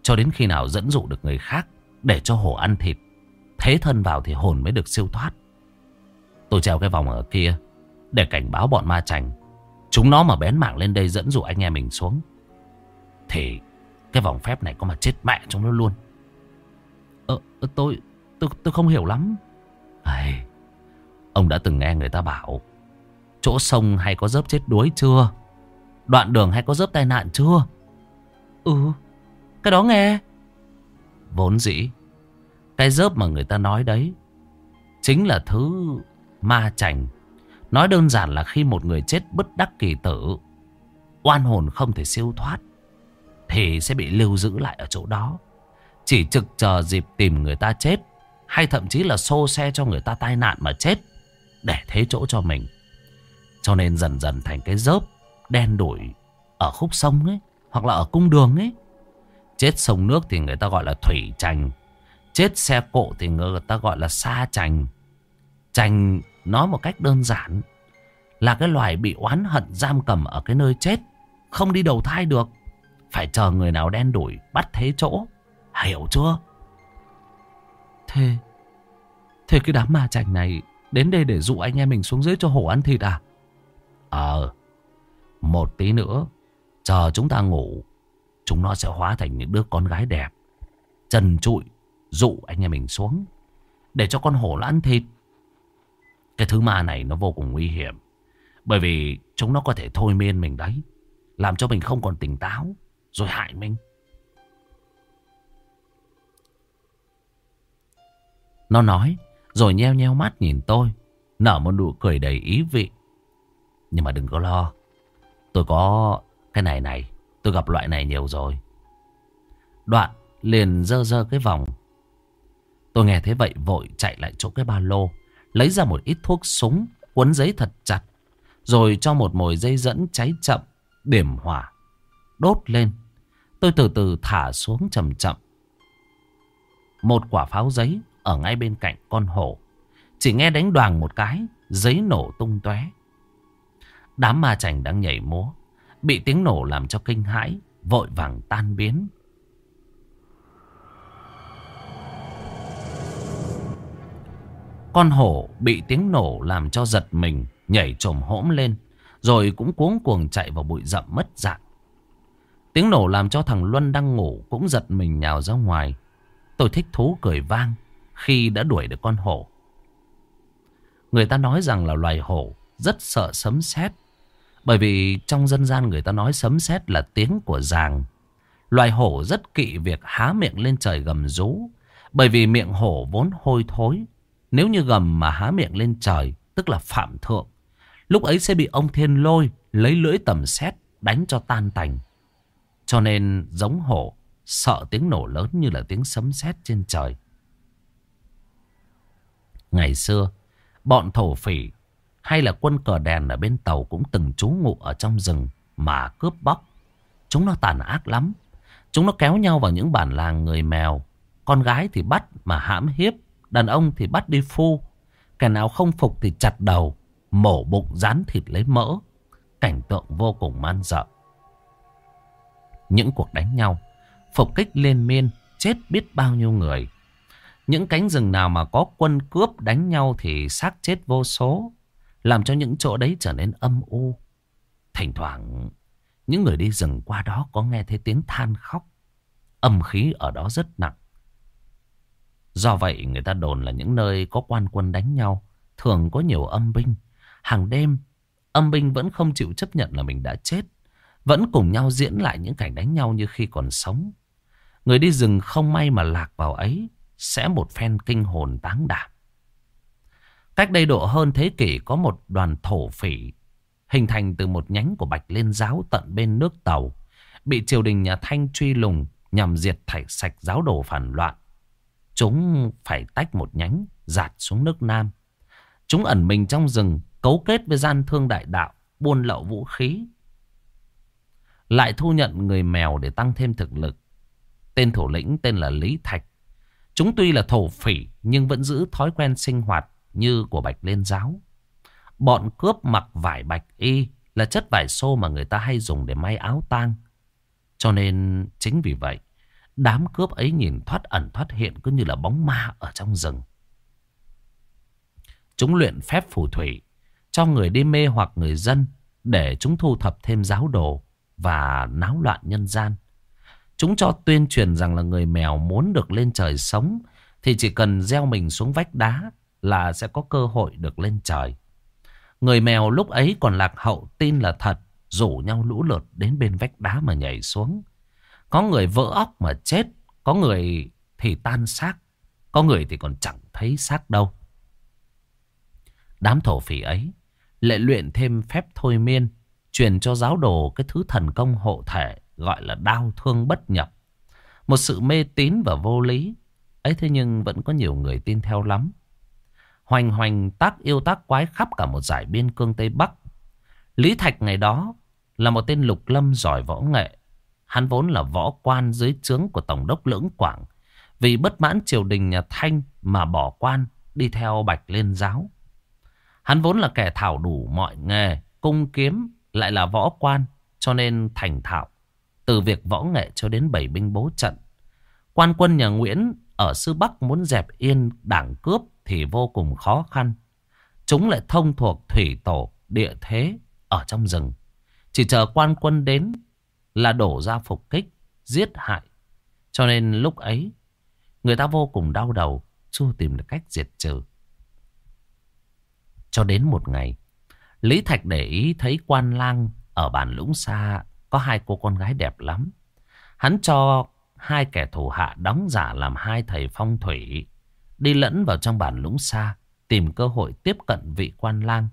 Cho đến khi nào dẫn dụ được người khác để cho hổ ăn thịt. Thế thân vào thì hồn mới được siêu thoát. Tôi treo cái vòng ở kia Để cảnh báo bọn ma chành. Chúng nó mà bén mảng lên đây dẫn dụ anh em mình xuống Thì Cái vòng phép này có mà chết mẹ chúng nó luôn. Ờ, ờ tôi Tôi, tôi không hiểu lắm. À, Ông đã từng nghe người ta bảo Chỗ sông hay có dớp chết đuối chưa? Đoạn đường hay có dớp tai nạn chưa? Ừ Cái đó nghe. Vốn dĩ. Cái dớp mà người ta nói đấy, Chính là thứ ma chành Nói đơn giản là khi một người chết bất đắc kỳ tử, Oan hồn không thể siêu thoát, Thì sẽ bị lưu giữ lại ở chỗ đó. Chỉ trực chờ dịp tìm người ta chết, Hay thậm chí là xô xe cho người ta tai nạn mà chết, Để thế chỗ cho mình. Cho nên dần dần thành cái dớp Đen đuổi Ở khúc sông ấy, Hoặc là ở cung đường ấy. Chết sông nước thì người ta gọi là thủy trành. Chết xe cộ thì người ta gọi là sa trành. Trành nói một cách đơn giản là cái loài bị oán hận giam cầm ở cái nơi chết. Không đi đầu thai được. Phải chờ người nào đen đuổi bắt thế chỗ. Hiểu chưa? Thế, thế cái đám ma trành này đến đây để dụ anh em mình xuống dưới cho hổ ăn thịt à? Ờ, một tí nữa, chờ chúng ta ngủ Chúng nó sẽ hóa thành những đứa con gái đẹp. Trần trụi, Dụ anh em mình xuống, Để cho con hổ nó ăn thịt. Cái thứ ma này nó vô cùng nguy hiểm, Bởi vì chúng nó có thể thôi miên mình đấy, Làm cho mình không còn tỉnh táo, Rồi hại mình. Nó nói, Rồi nheo nheo mắt nhìn tôi, Nở một nụ cười đầy ý vị. Nhưng mà đừng có lo, Tôi có cái này này. Tôi gặp loại này nhiều rồi. Đoạn liền dơ dơ cái vòng. Tôi nghe thế vậy vội chạy lại chỗ cái ba lô, Lấy ra một ít thuốc súng Quấn giấy thật chặt, Rồi cho một mồi dây dẫn cháy chậm, Điểm hỏa, Đốt lên. Tôi từ từ thả xuống chậm chậm. Một quả pháo giấy Ở ngay bên cạnh con hổ. Chỉ nghe đánh đoàn một cái, Giấy nổ tung tóe. Đám ma chảnh đang nhảy múa. Bị tiếng nổ làm cho kinh hãi, Vội vàng tan biến. Con hổ bị tiếng nổ làm cho giật mình, Nhảy trồm hỗm lên, Rồi cũng cuống cuồng chạy vào bụi rậm mất dạng. Tiếng nổ làm cho thằng Luân đang ngủ Cũng giật mình nhào ra ngoài. Tôi thích thú cười vang Khi đã đuổi được con hổ. Người ta nói rằng là loài hổ Rất sợ sấm sét bởi vì trong dân gian người ta nói sấm sét là tiếng của giàng. Loài hổ rất kỵ việc há miệng lên trời gầm rú. Bởi vì miệng hổ vốn hôi thối. Nếu như gầm mà há miệng lên trời, tức là phạm thượng. Lúc ấy sẽ bị ông thiên lôi, lấy lưỡi tầm sét đánh cho tan tành. Cho nên giống hổ, sợ tiếng nổ lớn như là tiếng sấm sét trên trời. Ngày xưa, bọn thổ phỉ hay là quân cờ đèn ở bên tàu cũng từng trú ngụ ở trong rừng mà cướp bóc. Chúng nó tàn ác lắm. Chúng nó kéo nhau vào những bản làng người mèo. Con gái thì bắt mà hãm hiếp. Đàn ông thì bắt đi phu. Kẻ nào không phục thì chặt đầu. Mổ bụng, rán thịt lấy mỡ. Cảnh tượng vô cùng man dợ. Những cuộc đánh nhau. Phục kích liên miên. Chết biết bao nhiêu người. Những cánh rừng nào mà có quân cướp đánh nhau thì xác chết vô số. Làm cho những chỗ đấy trở nên âm u. Thỉnh thoảng, Những người đi rừng qua đó có nghe thấy tiếng than khóc. Âm khí ở đó rất nặng. Do vậy, người ta đồn là những nơi có quan quân đánh nhau, Thường có nhiều âm binh. Hàng đêm, Âm binh vẫn không chịu chấp nhận là mình đã chết, Vẫn cùng nhau diễn lại những cảnh đánh nhau như khi còn sống. Người đi rừng không may mà lạc vào ấy, Sẽ một phen kinh hồn táng đảm Cách đây độ hơn thế kỷ có một đoàn thổ phỉ, hình thành từ một nhánh của Bạch Liên giáo tận bên nước Tàu. Bị triều đình nhà Thanh truy lùng nhằm diệt thảy sạch giáo đồ phản loạn. Chúng phải tách một nhánh, giạt xuống nước Nam. Chúng ẩn mình trong rừng, cấu kết với gian thương đại đạo, buôn lậu vũ khí. Lại thu nhận người mèo để tăng thêm thực lực. Tên thủ lĩnh tên là Lý Thạch. Chúng tuy là thổ phỉ, nhưng vẫn giữ thói quen sinh hoạt như của Bạch Liên Giáo. Bọn cướp mặc vải bạch y là chất vải xô mà người ta hay dùng để may áo tang. Cho nên chính vì vậy, đám cướp ấy nhìn thoát ẩn thoát hiện cứ như là bóng ma ở trong rừng. Chúng luyện phép phù thủy cho người đi mê hoặc người dân để chúng thu thập thêm giáo đồ và náo loạn nhân gian. Chúng cho tuyên truyền rằng là người mèo muốn được lên trời sống thì chỉ cần gieo mình xuống vách đá là sẽ có cơ hội được lên trời. Người mèo lúc ấy còn lạc hậu tin là thật, rủ nhau lũ lượt đến bên vách đá mà nhảy xuống. Có người vỡ óc mà chết, có người thì tan xác, có người thì còn chẳng thấy xác đâu. Đám thổ phỉ ấy lại luyện thêm phép thôi miên, truyền cho giáo đồ cái thứ thần công hộ thể gọi là đau thương bất nhập. Một sự mê tín và vô lý, ấy thế nhưng vẫn có nhiều người tin theo lắm. Hoành hoành tác yêu tác quái khắp cả một giải biên cương Tây Bắc. Lý Thạch ngày đó là một tên lục lâm giỏi võ nghệ. Hắn vốn là võ quan dưới trướng của Tổng đốc Lưỡng Quảng. Vì bất mãn triều đình nhà Thanh mà bỏ quan đi theo Bạch Liên Giáo. Hắn vốn là kẻ thảo đủ mọi nghề, cung kiếm, lại là võ quan, cho nên thành thạo. Từ việc võ nghệ cho đến bảy binh bố trận. Quan quân nhà Nguyễn ở Sư Bắc muốn dẹp yên đảng cướp thì vô cùng khó khăn. Chúng lại thông thuộc thủy tổ, địa thế ở trong rừng. Chỉ chờ quan quân đến là đổ ra phục kích. giết hại. Cho nên lúc ấy, người ta vô cùng đau đầu, chưa tìm được cách diệt trừ. Cho đến một ngày, Lý Thạch để ý thấy quan lang ở bản lũng xa có hai cô con gái đẹp lắm. Hắn cho hai kẻ thủ hạ đóng giả làm hai thầy phong thủy, đi lẫn vào trong bản lũng xa, tìm cơ hội tiếp cận vị quan lang.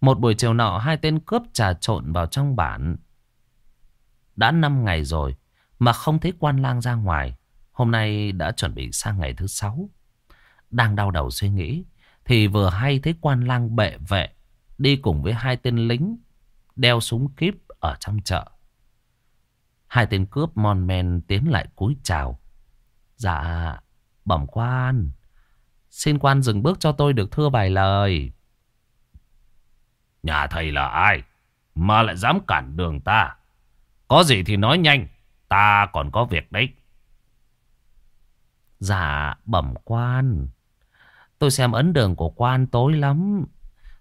Một buổi chiều nọ, hai tên cướp trà trộn vào trong bản. Đã năm ngày rồi, mà không thấy quan lang ra ngoài. Hôm nay đã chuẩn bị sang ngày thứ sáu. Đang đau đầu suy nghĩ, thì vừa hay thấy quan lang bệ vệ, đi cùng với hai tên lính, đeo súng kíp ở trong chợ. Hai tên cướp mon men tiến lại cúi chào. Dạ, bẩm quan. Xin quan dừng bước cho tôi được thưa vài lời. Nhà thầy là ai? Mà lại dám cản đường ta? Có gì thì nói nhanh. Ta còn có việc đấy. Dạ, bẩm quan. Tôi xem ấn đường của quan tối lắm.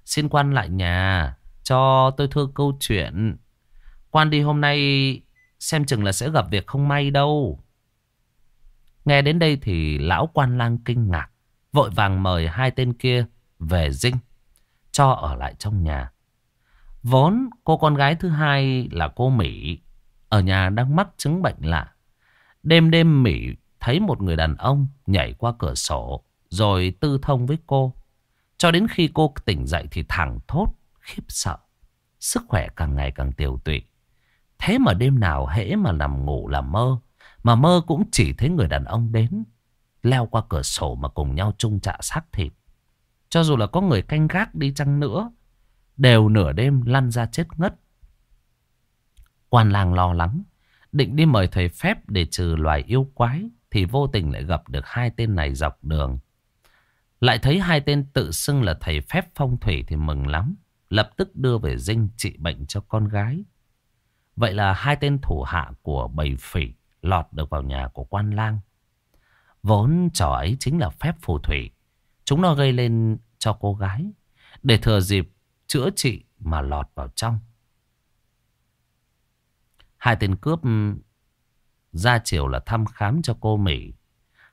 Xin quan lại nhà. Cho tôi thưa câu chuyện. Quan đi hôm nay xem chừng là sẽ gặp việc không may đâu. Nghe đến đây thì lão quan lang kinh ngạc. Vội vàng mời hai tên kia về dinh. Cho ở lại trong nhà. Vốn cô con gái thứ hai là cô Mỹ. Ở nhà đang mắc chứng bệnh lạ. Đêm đêm Mỹ thấy một người đàn ông nhảy qua cửa sổ. Rồi tư thông với cô. Cho đến khi cô tỉnh dậy thì thẳng thốt, khiếp sợ. Sức khỏe càng ngày càng tiều tụy. Thế mà đêm nào hễ mà nằm ngủ là mơ. Mà mơ cũng chỉ thấy người đàn ông đến. Leo qua cửa sổ mà cùng nhau chung chạ xác thịt. Cho dù là có người canh gác đi chăng nữa. Đều nửa đêm lăn ra chết ngất. Quan làng lo lắng. Định đi mời thầy phép để trừ loài yêu quái. Thì vô tình lại gặp được hai tên này dọc đường. Lại thấy hai tên tự xưng là thầy phép phong thủy thì mừng lắm. Lập tức đưa về dinh trị bệnh cho con gái. Vậy là hai tên thủ hạ của bầy phỉ lọt được vào nhà của quan lang. Vốn trò ấy chính là phép phù thủy. Chúng nó gây lên cho cô gái. Để thừa dịp chữa trị mà lọt vào trong. Hai tên cướp ra chiều là thăm khám cho cô Mỹ.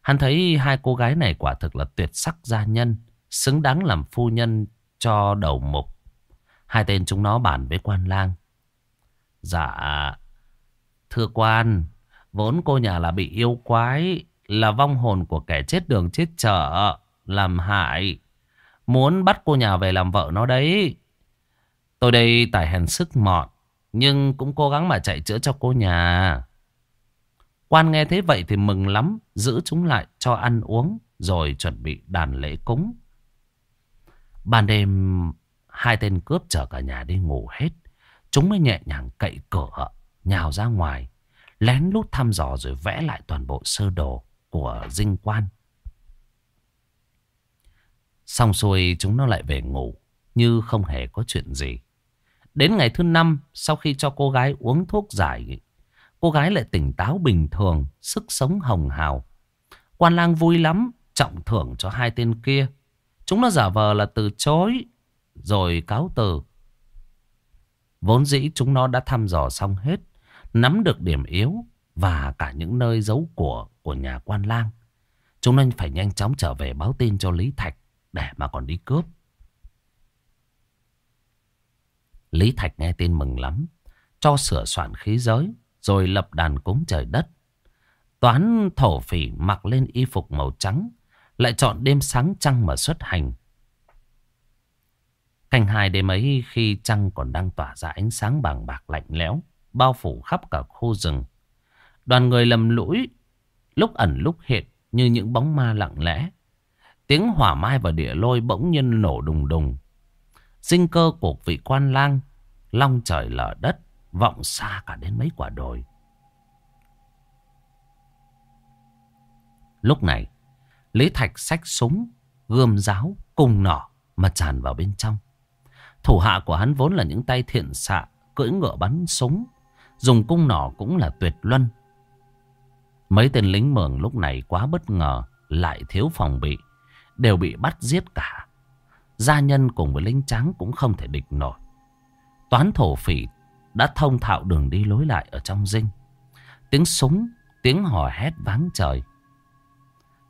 Hắn thấy hai cô gái này quả thực là tuyệt sắc gia nhân, xứng đáng làm phu nhân cho đầu mục. Hai tên chúng nó bàn với quan lang. Dạ, thưa quan, vốn cô nhà là bị yêu quái, là vong hồn của kẻ chết đường chết chợ, làm hại. Muốn bắt cô nhà về làm vợ nó đấy. Tôi đây tài hèn sức mọn, nhưng cũng cố gắng mà chạy chữa cho cô nhà. Quan nghe thế vậy thì mừng lắm, giữ chúng lại cho ăn uống, rồi chuẩn bị đàn lễ cúng. Ban đêm, hai tên cướp chở cả nhà đi ngủ hết. Chúng mới nhẹ nhàng cậy cửa, nhào ra ngoài, lén lút thăm dò rồi vẽ lại toàn bộ sơ đồ của dinh quan. Xong xuôi chúng nó lại về ngủ, như không hề có chuyện gì. Đến ngày thứ năm, sau khi cho cô gái uống thuốc giải Cô gái lại tỉnh táo bình thường, sức sống hồng hào. Quan lang vui lắm, trọng thưởng cho hai tên kia. Chúng nó giả vờ là từ chối, rồi cáo từ. Vốn dĩ chúng nó đã thăm dò xong hết, nắm được điểm yếu và cả những nơi giấu của của nhà quan lang. Chúng nên phải nhanh chóng trở về báo tin cho Lý Thạch để mà còn đi cướp. Lý Thạch nghe tin mừng lắm, cho sửa soạn khí giới, rồi lập đàn cúng trời đất. Toán thổ phỉ mặc lên y phục màu trắng, lại chọn đêm sáng trăng mà xuất hành. Canh hai đêm ấy khi trăng còn đang tỏa ra ánh sáng bằng bạc lạnh lẽo, bao phủ khắp cả khu rừng. Đoàn người lầm lũi, lúc ẩn lúc hiện như những bóng ma lặng lẽ. Tiếng hỏa mai và địa lôi bỗng nhiên nổ đùng đùng. Sinh cơ của vị quan lang, long trời lở đất, vọng xa cả đến mấy quả đồi. Lúc này, Lý Thạch xách súng, gươm giáo, cùng nỏ mà tràn vào bên trong. Thủ hạ của hắn vốn là những tay thiện xạ, cưỡi ngựa bắn súng, dùng cung nỏ cũng là tuyệt luân. Mấy tên lính mường lúc này quá bất ngờ, lại thiếu phòng bị, đều bị bắt giết cả. Gia nhân cùng với lính trắng cũng không thể địch nổi. Toán thổ phỉ đã thông thạo đường đi lối lại ở trong dinh. Tiếng súng, tiếng hò hét váng trời.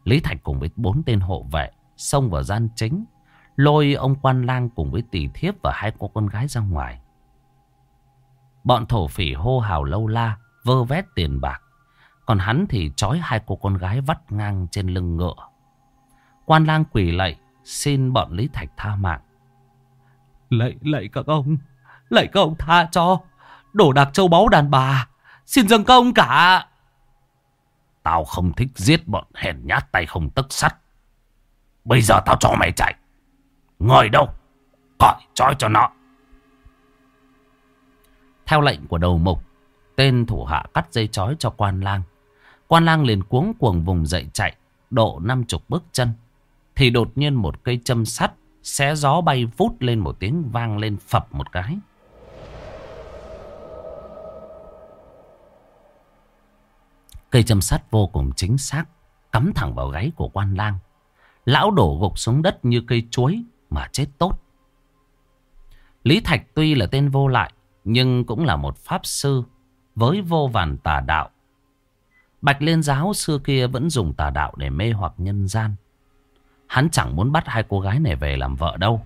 Lý Thạch cùng với bốn tên hộ vệ xông vào gian chính, lôi ông quan lang cùng với tỷ thiếp và hai cô con gái ra ngoài. Bọn thổ phỉ hô hào lâu la, vơ vét tiền bạc. Còn hắn thì trói hai cô con gái vắt ngang trên lưng ngựa. Quan lang quỳ lạy, xin bọn Lý Thạch tha mạng. Lạy, lạy các ông, lạy các ông tha cho. Đổ đạc châu báu đàn bà, xin dâng công cả. Tao không thích giết bọn hèn nhát tay không tức sắt. Bây giờ tao cho mày chạy. Ngồi đâu? Cõi trói cho nó. Theo lệnh của đầu mục, tên thủ hạ cắt dây chói cho quan lang. Quan lang liền cuống cuồng vùng dậy chạy, độ năm chục bước chân. Thì đột nhiên một cây châm sắt, xé gió bay vút lên một tiếng vang lên phập một cái. Cây châm sắt vô cùng chính xác, cắm thẳng vào gáy của quan lang. Lão đổ gục xuống đất như cây chuối mà chết tốt. Lý Thạch tuy là tên vô lại, nhưng cũng là một pháp sư với vô vàn tà đạo. Bạch Liên Giáo xưa kia vẫn dùng tà đạo để mê hoặc nhân gian. Hắn chẳng muốn bắt hai cô gái này về làm vợ đâu,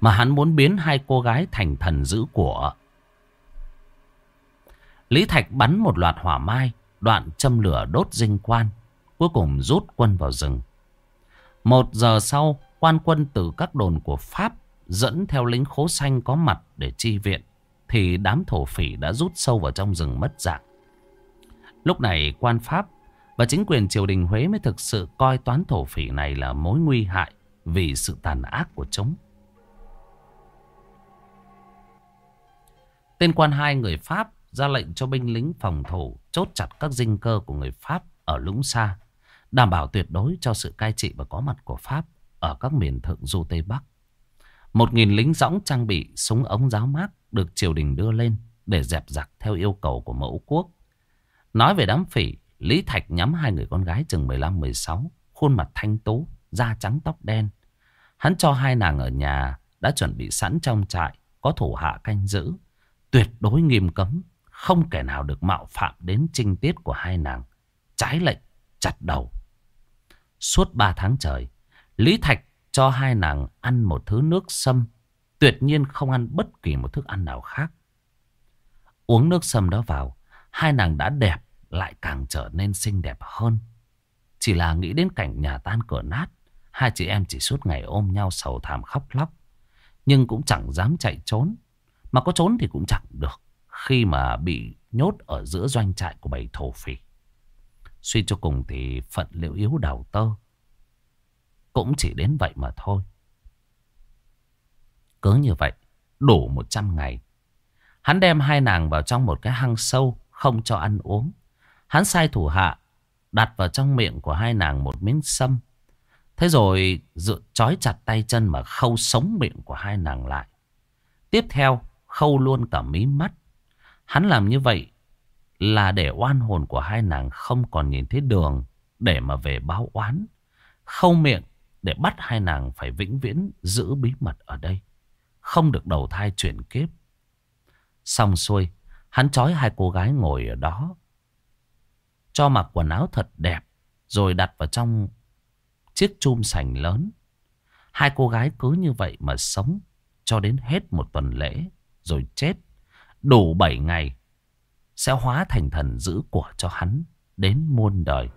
mà hắn muốn biến hai cô gái thành thần giữ của. Lý Thạch bắn một loạt hỏa mai, đoạn châm lửa đốt dinh quan, cuối cùng rút quân vào rừng. Một giờ sau, quan quân từ các đồn của Pháp dẫn theo lính khố xanh có mặt để chi viện thì đám thổ phỉ đã rút sâu vào trong rừng mất dạng. Lúc này quan Pháp và chính quyền triều đình Huế mới thực sự coi toán thổ phỉ này là mối nguy hại vì sự tàn ác của chúng. Tên quan hai người Pháp ra lệnh cho binh lính phòng thủ chốt chặt các dinh cơ của người Pháp ở Lũng Sa, đảm bảo tuyệt đối cho sự cai trị và có mặt của Pháp ở các miền thượng du Tây Bắc. Một nghìn lính dõng trang bị súng ống giáo mát được triều đình đưa lên để dẹp giặc theo yêu cầu của mẫu quốc. Nói về đám phỉ, Lý Thạch nhắm hai người con gái chừng 15-16, khuôn mặt thanh tú, da trắng tóc đen. Hắn cho hai nàng ở nhà đã chuẩn bị sẵn trong trại, có thủ hạ canh giữ. Tuyệt đối nghiêm cấm, không kẻ nào được mạo phạm đến trinh tiết của hai nàng. Trái lệnh, chặt đầu. Suốt ba tháng trời, Lý Thạch cho hai nàng ăn một thứ nước sâm Tuyệt nhiên không ăn bất kỳ một thức ăn nào khác. Uống nước sâm đó vào, hai nàng đã đẹp lại càng trở nên xinh đẹp hơn. Chỉ là nghĩ đến cảnh nhà tan cửa nát, hai chị em chỉ suốt ngày ôm nhau sầu thảm khóc lóc. Nhưng cũng chẳng dám chạy trốn, mà có trốn thì cũng chẳng được khi mà bị nhốt ở giữa doanh trại của bầy thổ phỉ. Suy cho cùng thì phận liệu yếu đào tơ. Cũng chỉ đến vậy mà thôi. Cứ như vậy, đủ 100 ngày. Hắn đem hai nàng vào trong một cái hang sâu, không cho ăn uống. Hắn sai thủ hạ, đặt vào trong miệng của hai nàng một miếng sâm. Thế rồi dự trói chặt tay chân mà khâu sống miệng của hai nàng lại. Tiếp theo, khâu luôn cả mí mắt. Hắn làm như vậy là để oan hồn của hai nàng không còn nhìn thấy đường để mà về báo oán. Khâu miệng để bắt hai nàng phải vĩnh viễn giữ bí mật ở đây. Không được đầu thai chuyển kiếp. Xong xuôi, Hắn trói hai cô gái ngồi ở đó, Cho mặc quần áo thật đẹp, Rồi đặt vào trong Chiếc chum sành lớn. Hai cô gái cứ như vậy mà sống Cho đến hết một tuần lễ, Rồi chết. Đủ bảy ngày Sẽ hóa thành thần giữ của cho hắn Đến muôn đời.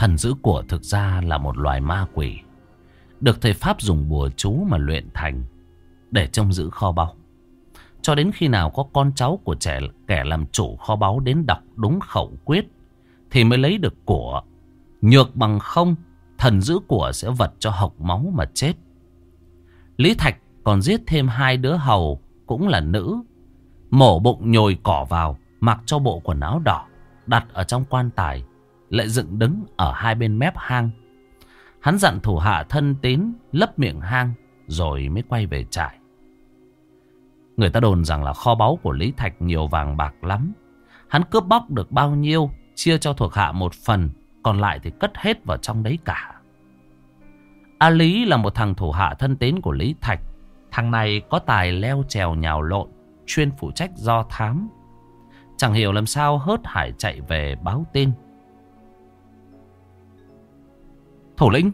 Thần giữ của thực ra là một loài ma quỷ. Được thầy Pháp dùng bùa chú mà luyện thành để trông giữ kho báu. Cho đến khi nào có con cháu của trẻ kẻ làm chủ kho báu đến đọc đúng khẩu quyết thì mới lấy được của. Nhược bằng không, thần giữ của sẽ vật cho hộc máu mà chết. Lý Thạch còn giết thêm hai đứa hầu cũng là nữ. Mổ bụng nhồi cỏ vào, mặc cho bộ quần áo đỏ, đặt ở trong quan tài lại dựng đứng ở hai bên mép hang. Hắn dặn thủ hạ thân tín lấp miệng hang rồi mới quay về trại. Người ta đồn rằng là kho báu của Lý Thạch nhiều vàng bạc lắm. Hắn cướp bóc được bao nhiêu, chia cho thuộc hạ một phần, còn lại thì cất hết vào trong đấy cả. A Lý là một thằng thủ hạ thân tín của Lý Thạch. Thằng này có tài leo trèo nhào lộn, chuyên phụ trách do thám. Chẳng hiểu làm sao hớt hải chạy về báo tin. Thủ lĩnh,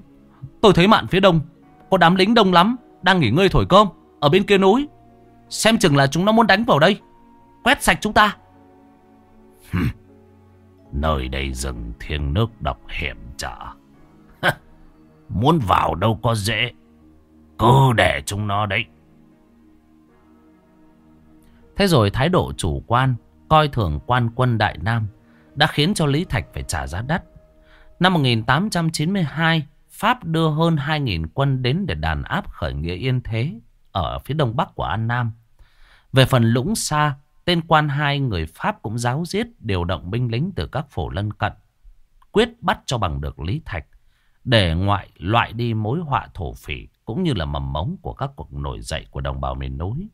tôi thấy mạn phía đông, có đám lính đông lắm, đang nghỉ ngơi thổi cơm, ở bên kia núi. Xem chừng là chúng nó muốn đánh vào đây, quét sạch chúng ta. Nơi đây rừng thiêng nước độc hiểm trở. Muốn vào đâu có dễ. Cứ để chúng nó đấy. Thế rồi thái độ chủ quan, coi thường quan quân Đại Nam đã khiến cho Lý Thạch phải trả giá đắt. Năm 1892, Pháp đưa hơn 2.000 quân đến để đàn áp khởi nghĩa Yên Thế ở phía đông bắc của An Nam. Về phần Lũng Sa, tên quan hai người Pháp cũng giáo giết điều động binh lính từ các phổ lân cận. Quyết bắt cho bằng được Lý Thạch để ngoại loại đi mối họa thổ phỉ cũng như là mầm mống của các cuộc nổi dậy của đồng bào miền núi.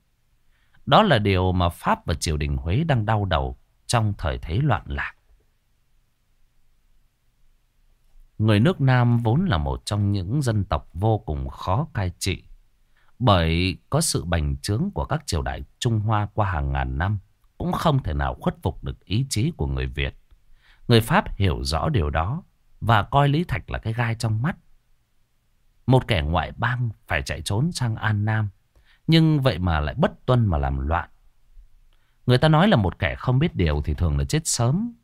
Đó là điều mà Pháp và triều đình Huế đang đau đầu trong thời thế loạn lạc. Người nước Nam vốn là một trong những dân tộc vô cùng khó cai trị. Bởi có sự bành trướng của các triều đại Trung Hoa qua hàng ngàn năm cũng không thể nào khuất phục được ý chí của người Việt. Người Pháp hiểu rõ điều đó và coi Lý Thạch là cái gai trong mắt. Một kẻ ngoại bang phải chạy trốn sang An Nam, nhưng vậy mà lại bất tuân mà làm loạn. Người ta nói là một kẻ không biết điều thì thường là chết sớm.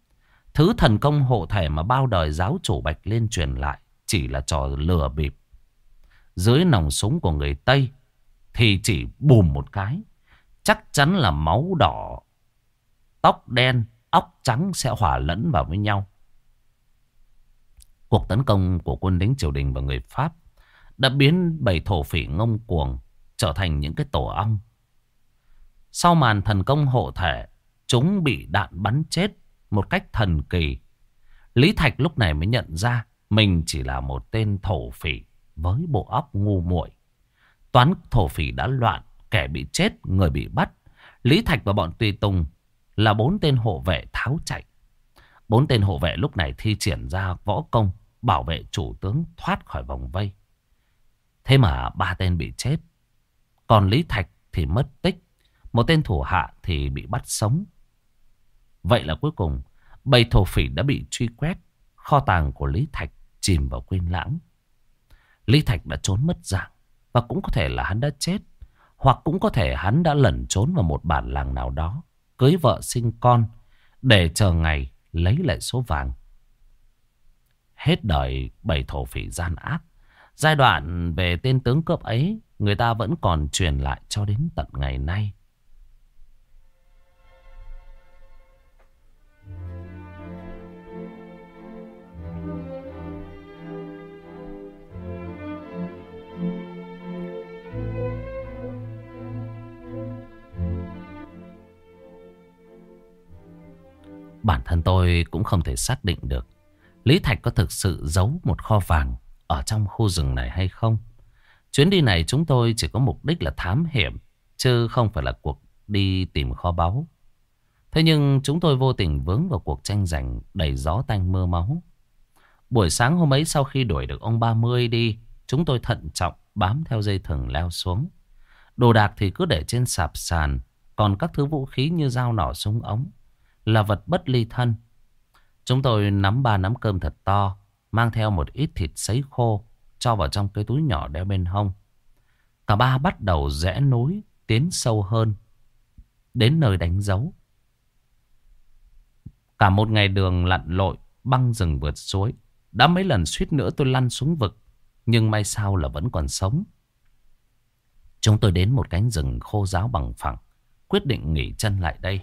Thứ thần công hộ thể mà bao đời giáo chủ Bạch Liên truyền lại chỉ là trò lừa bịp. Dưới nòng súng của người Tây thì chỉ bùm một cái. Chắc chắn là máu đỏ, tóc đen, óc trắng sẽ hòa lẫn vào với nhau. Cuộc tấn công của quân lính triều đình và người Pháp đã biến bầy thổ phỉ ngông cuồng trở thành những cái tổ ong. Sau màn thần công hộ thể, chúng bị đạn bắn chết một cách thần kỳ. Lý Thạch lúc này mới nhận ra mình chỉ là một tên thổ phỉ với bộ óc ngu muội. Toán thổ phỉ đã loạn, kẻ bị chết, người bị bắt. Lý Thạch và bọn Tùy Tùng là bốn tên hộ vệ tháo chạy. Bốn tên hộ vệ lúc này thi triển ra võ công, bảo vệ chủ tướng thoát khỏi vòng vây. Thế mà ba tên bị chết. Còn Lý Thạch thì mất tích. Một tên thủ hạ thì bị bắt sống. Vậy là cuối cùng, bầy thổ phỉ đã bị truy quét. Kho tàng của Lý Thạch chìm vào quên lãng. Lý Thạch đã trốn mất dạng. Và cũng có thể là hắn đã chết. Hoặc cũng có thể hắn đã lẩn trốn vào một bản làng nào đó. Cưới vợ sinh con. Để chờ ngày lấy lại số vàng. Hết đời bầy thổ phỉ gian ác. Giai đoạn về tên tướng cướp ấy, người ta vẫn còn truyền lại cho đến tận ngày nay. Bản thân tôi cũng không thể xác định được Lý Thạch có thực sự giấu một kho vàng ở trong khu rừng này hay không? Chuyến đi này chúng tôi chỉ có mục đích là thám hiểm, chứ không phải là cuộc đi tìm kho báu. Thế nhưng chúng tôi vô tình vướng vào cuộc tranh giành đầy gió tanh mưa máu. Buổi sáng hôm ấy sau khi đuổi được ông ba mươi đi, chúng tôi thận trọng bám theo dây thừng leo xuống. Đồ đạc thì cứ để trên sạp sàn, còn các thứ vũ khí như dao nỏ súng ống là vật bất ly thân. Chúng tôi nắm ba nắm cơm thật to, mang theo một ít thịt sấy khô, cho vào trong cái túi nhỏ đeo bên hông. Cả ba bắt đầu rẽ núi, tiến sâu hơn, đến nơi đánh dấu. Cả một ngày đường lặn lội, băng rừng vượt suối. Đã mấy lần suýt nữa tôi lăn xuống vực, nhưng may sao là vẫn còn sống. Chúng tôi đến một cánh rừng khô giáo bằng phẳng, quyết định nghỉ chân lại đây.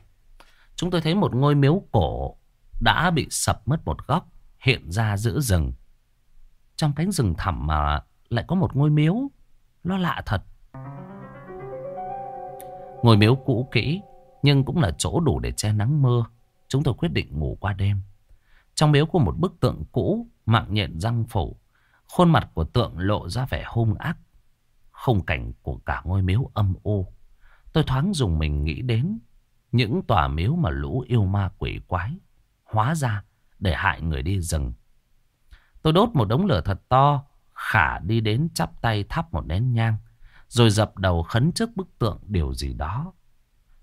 Chúng tôi thấy một ngôi miếu cổ đã bị sập mất một góc, hiện ra giữa rừng. Trong cánh rừng thẳm mà lại có một ngôi miếu. Nó lạ thật. Ngôi miếu cũ kỹ, nhưng cũng là chỗ đủ để che nắng mưa. Chúng tôi quyết định ngủ qua đêm. Trong miếu có một bức tượng cũ, mạng nhện răng phủ. Khuôn mặt của tượng lộ ra vẻ hung ác. Khung cảnh của cả ngôi miếu âm u. Tôi thoáng dùng mình nghĩ đến những tòa miếu mà lũ yêu ma quỷ quái hóa ra để hại người đi rừng. Tôi đốt một đống lửa thật to, khả đi đến chắp tay thắp một nén nhang, rồi dập đầu khấn trước bức tượng điều gì đó.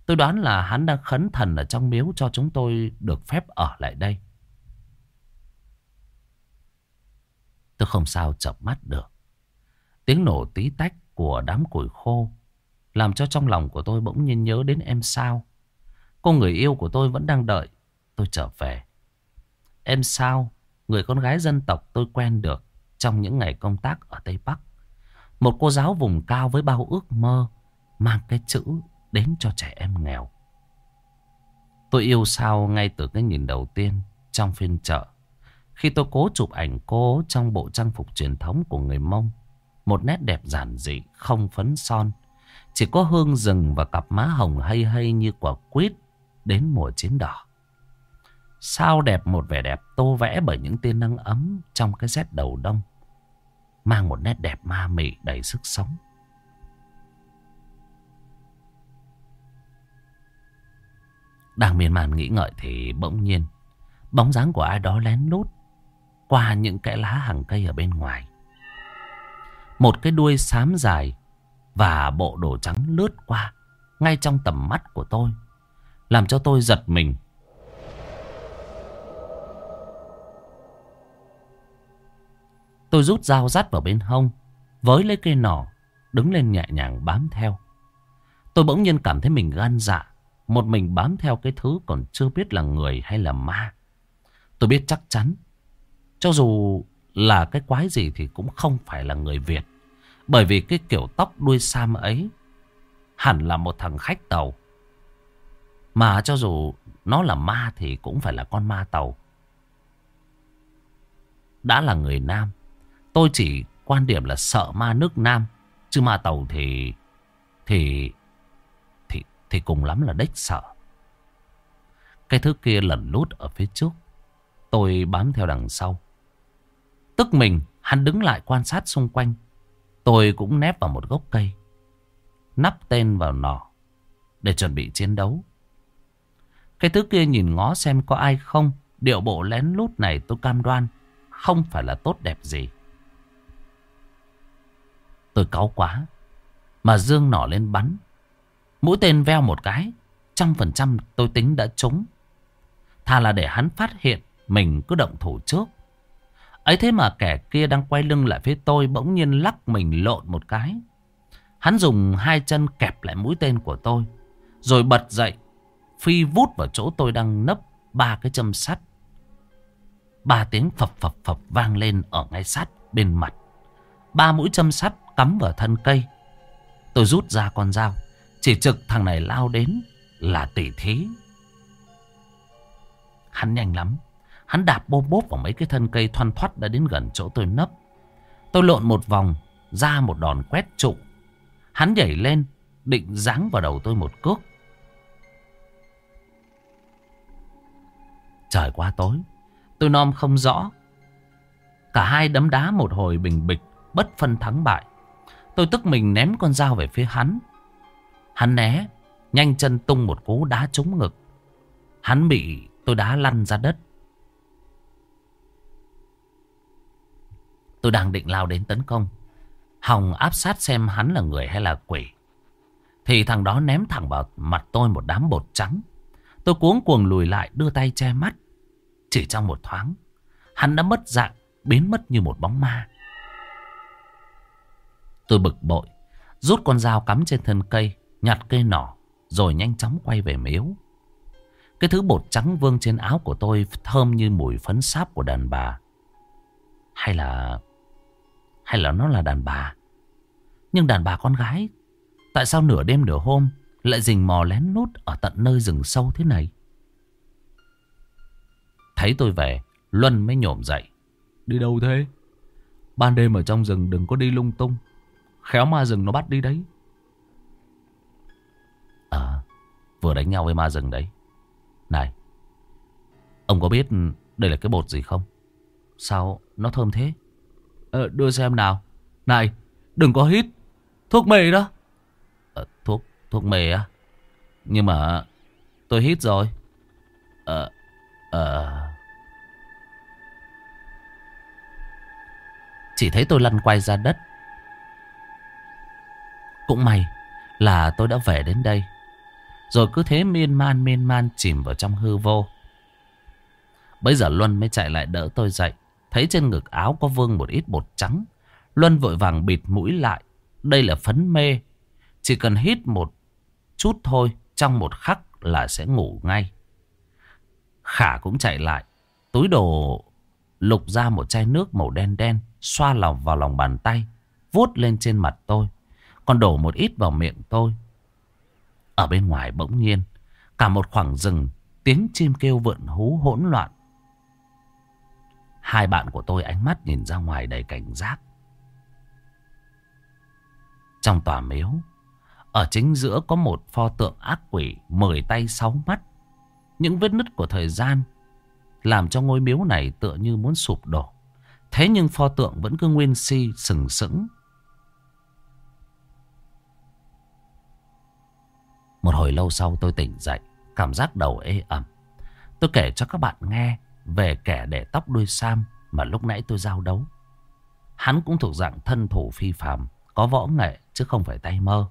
Tôi đoán là hắn đang khấn thần ở trong miếu cho chúng tôi được phép ở lại đây. Tôi không sao chập mắt được. Tiếng nổ tí tách của đám củi khô làm cho trong lòng của tôi bỗng nhiên nhớ đến em sao. Cô người yêu của tôi vẫn đang đợi tôi trở về. Em sao, người con gái dân tộc tôi quen được trong những ngày công tác ở Tây Bắc. Một cô giáo vùng cao với bao ước mơ mang cái chữ đến cho trẻ em nghèo. Tôi yêu sao ngay từ cái nhìn đầu tiên trong phiên chợ. Khi tôi cố chụp ảnh cô trong bộ trang phục truyền thống của người Mông. Một nét đẹp giản dị, không phấn son. Chỉ có hương rừng và cặp má hồng hay hay như quả quýt đến mùa chiến đỏ. Sao đẹp một vẻ đẹp tô vẽ bởi những tia nắng ấm trong cái rét đầu đông. Mang một nét đẹp ma mị đầy sức sống. Đang miên man nghĩ ngợi thì bỗng nhiên bóng dáng của ai đó lén lút qua những cái lá hàng cây ở bên ngoài. Một cái đuôi xám dài và bộ đồ trắng lướt qua ngay trong tầm mắt của tôi, làm cho tôi giật mình. Tôi rút dao dắt vào bên hông, với lấy cây nỏ, đứng lên nhẹ nhàng bám theo. Tôi bỗng nhiên cảm thấy mình gan dạ, một mình bám theo cái thứ còn chưa biết là người hay là ma. Tôi biết chắc chắn, cho dù là cái quái gì thì cũng không phải là người Việt. Bởi vì cái kiểu tóc đuôi sam ấy hẳn là một thằng khách tàu. Mà cho dù nó là ma thì cũng phải là con ma tàu. Đã là người Nam, tôi chỉ quan điểm là sợ ma nước Nam. Chứ ma tàu thì... Thì... Thì, thì cùng lắm là đếch sợ. Cái thứ kia lẩn lút ở phía trước. Tôi bám theo đằng sau. Tức mình, hắn đứng lại quan sát xung quanh. Tôi cũng nép vào một gốc cây. Nắp tên vào nỏ. Để chuẩn bị chiến đấu. Cái thứ kia nhìn ngó xem có ai không. Điệu bộ lén lút này tôi cam đoan. Không phải là tốt đẹp gì. Tôi cáu quá. Mà dương nỏ lên bắn. Mũi tên veo một cái. Trăm phần trăm tôi tính đã trúng. Thà là để hắn phát hiện. Mình cứ động thủ trước. Ấy thế mà kẻ kia đang quay lưng lại phía tôi bỗng nhiên lắc mình lộn một cái. Hắn dùng hai chân kẹp lại mũi tên của tôi. Rồi bật dậy. Phi vút vào chỗ tôi đang nấp ba cái châm sắt. Ba tiếng phập phập phập vang lên ở ngay sát bên mặt. Ba mũi châm sắt cắm vào thân cây. Tôi rút ra con dao. Chỉ trực thằng này lao đến là tỉ thí. Hắn nhanh lắm. Hắn đạp bô bốp vào mấy cái thân cây thoăn thoắt đã đến gần chỗ tôi nấp. Tôi lộn một vòng, ra một đòn quét trụ. Hắn nhảy lên, định giáng vào đầu tôi một cước. Trời quá tối, tôi nom không rõ. Cả hai đấm đá một hồi bình bịch, bất phân thắng bại. Tôi tức mình ném con dao về phía hắn. Hắn né, nhanh chân tung một cú đá trúng ngực. Hắn bị tôi đá lăn ra đất. Tôi đang định lao đến tấn công. Hồng áp sát xem hắn là người hay là quỷ. Thì thằng đó ném thẳng vào mặt tôi một đám bột trắng. Tôi cuống cuồng lùi lại đưa tay che mắt. Chỉ trong một thoáng, hắn đã mất dạng, biến mất như một bóng ma. Tôi bực bội, rút con dao cắm trên thân cây, nhặt cây nỏ, rồi nhanh chóng quay về miếu. Cái thứ bột trắng vương trên áo của tôi thơm như mùi phấn sáp của đàn bà. Hay là hay là nó là đàn bà Nhưng đàn bà con gái Tại sao nửa đêm nửa hôm Lại rình mò lén nút ở tận nơi rừng sâu thế này Thấy tôi về Luân mới nhổm dậy Đi đâu thế Ban đêm ở trong rừng đừng có đi lung tung Khéo ma rừng nó bắt đi đấy À Vừa đánh nhau với ma rừng đấy Này Ông có biết đây là cái bột gì không Sao nó thơm thế Ờ, đưa xem nào. Này, đừng có hít. Thuốc mê đó. À, thuốc, thuốc mê á. Nhưng mà tôi hít rồi. Ờ, ờ... Chỉ thấy tôi lăn quay ra đất. Cũng may là tôi đã về đến đây. Rồi cứ thế miên man miên man chìm vào trong hư vô. Bây giờ Luân mới chạy lại đỡ tôi dậy. Thấy trên ngực áo có vương một ít bột trắng. Luân vội vàng bịt mũi lại. Đây là phấn mê. Chỉ cần hít một chút thôi. Trong một khắc là sẽ ngủ ngay. Khả cũng chạy lại. Túi đồ lục ra một chai nước màu đen đen. Xoa lòng vào lòng bàn tay. Vuốt lên trên mặt tôi. Còn đổ một ít vào miệng tôi. Ở bên ngoài bỗng nhiên. Cả một khoảng rừng. Tiếng chim kêu vượn hú hỗn loạn. Hai bạn của tôi ánh mắt nhìn ra ngoài đầy cảnh giác. Trong tòa miếu, ở chính giữa có một pho tượng ác quỷ mười tay sáu mắt. Những vết nứt của thời gian làm cho ngôi miếu này tựa như muốn sụp đổ. Thế nhưng pho tượng vẫn cứ nguyên si sừng sững. Một hồi lâu sau tôi tỉnh dậy, cảm giác đầu ê ẩm. Tôi kể cho các bạn nghe về kẻ để tóc đuôi sam mà lúc nãy tôi giao đấu. Hắn cũng thuộc dạng thân thủ phi phàm, có võ nghệ chứ không phải tay mơ.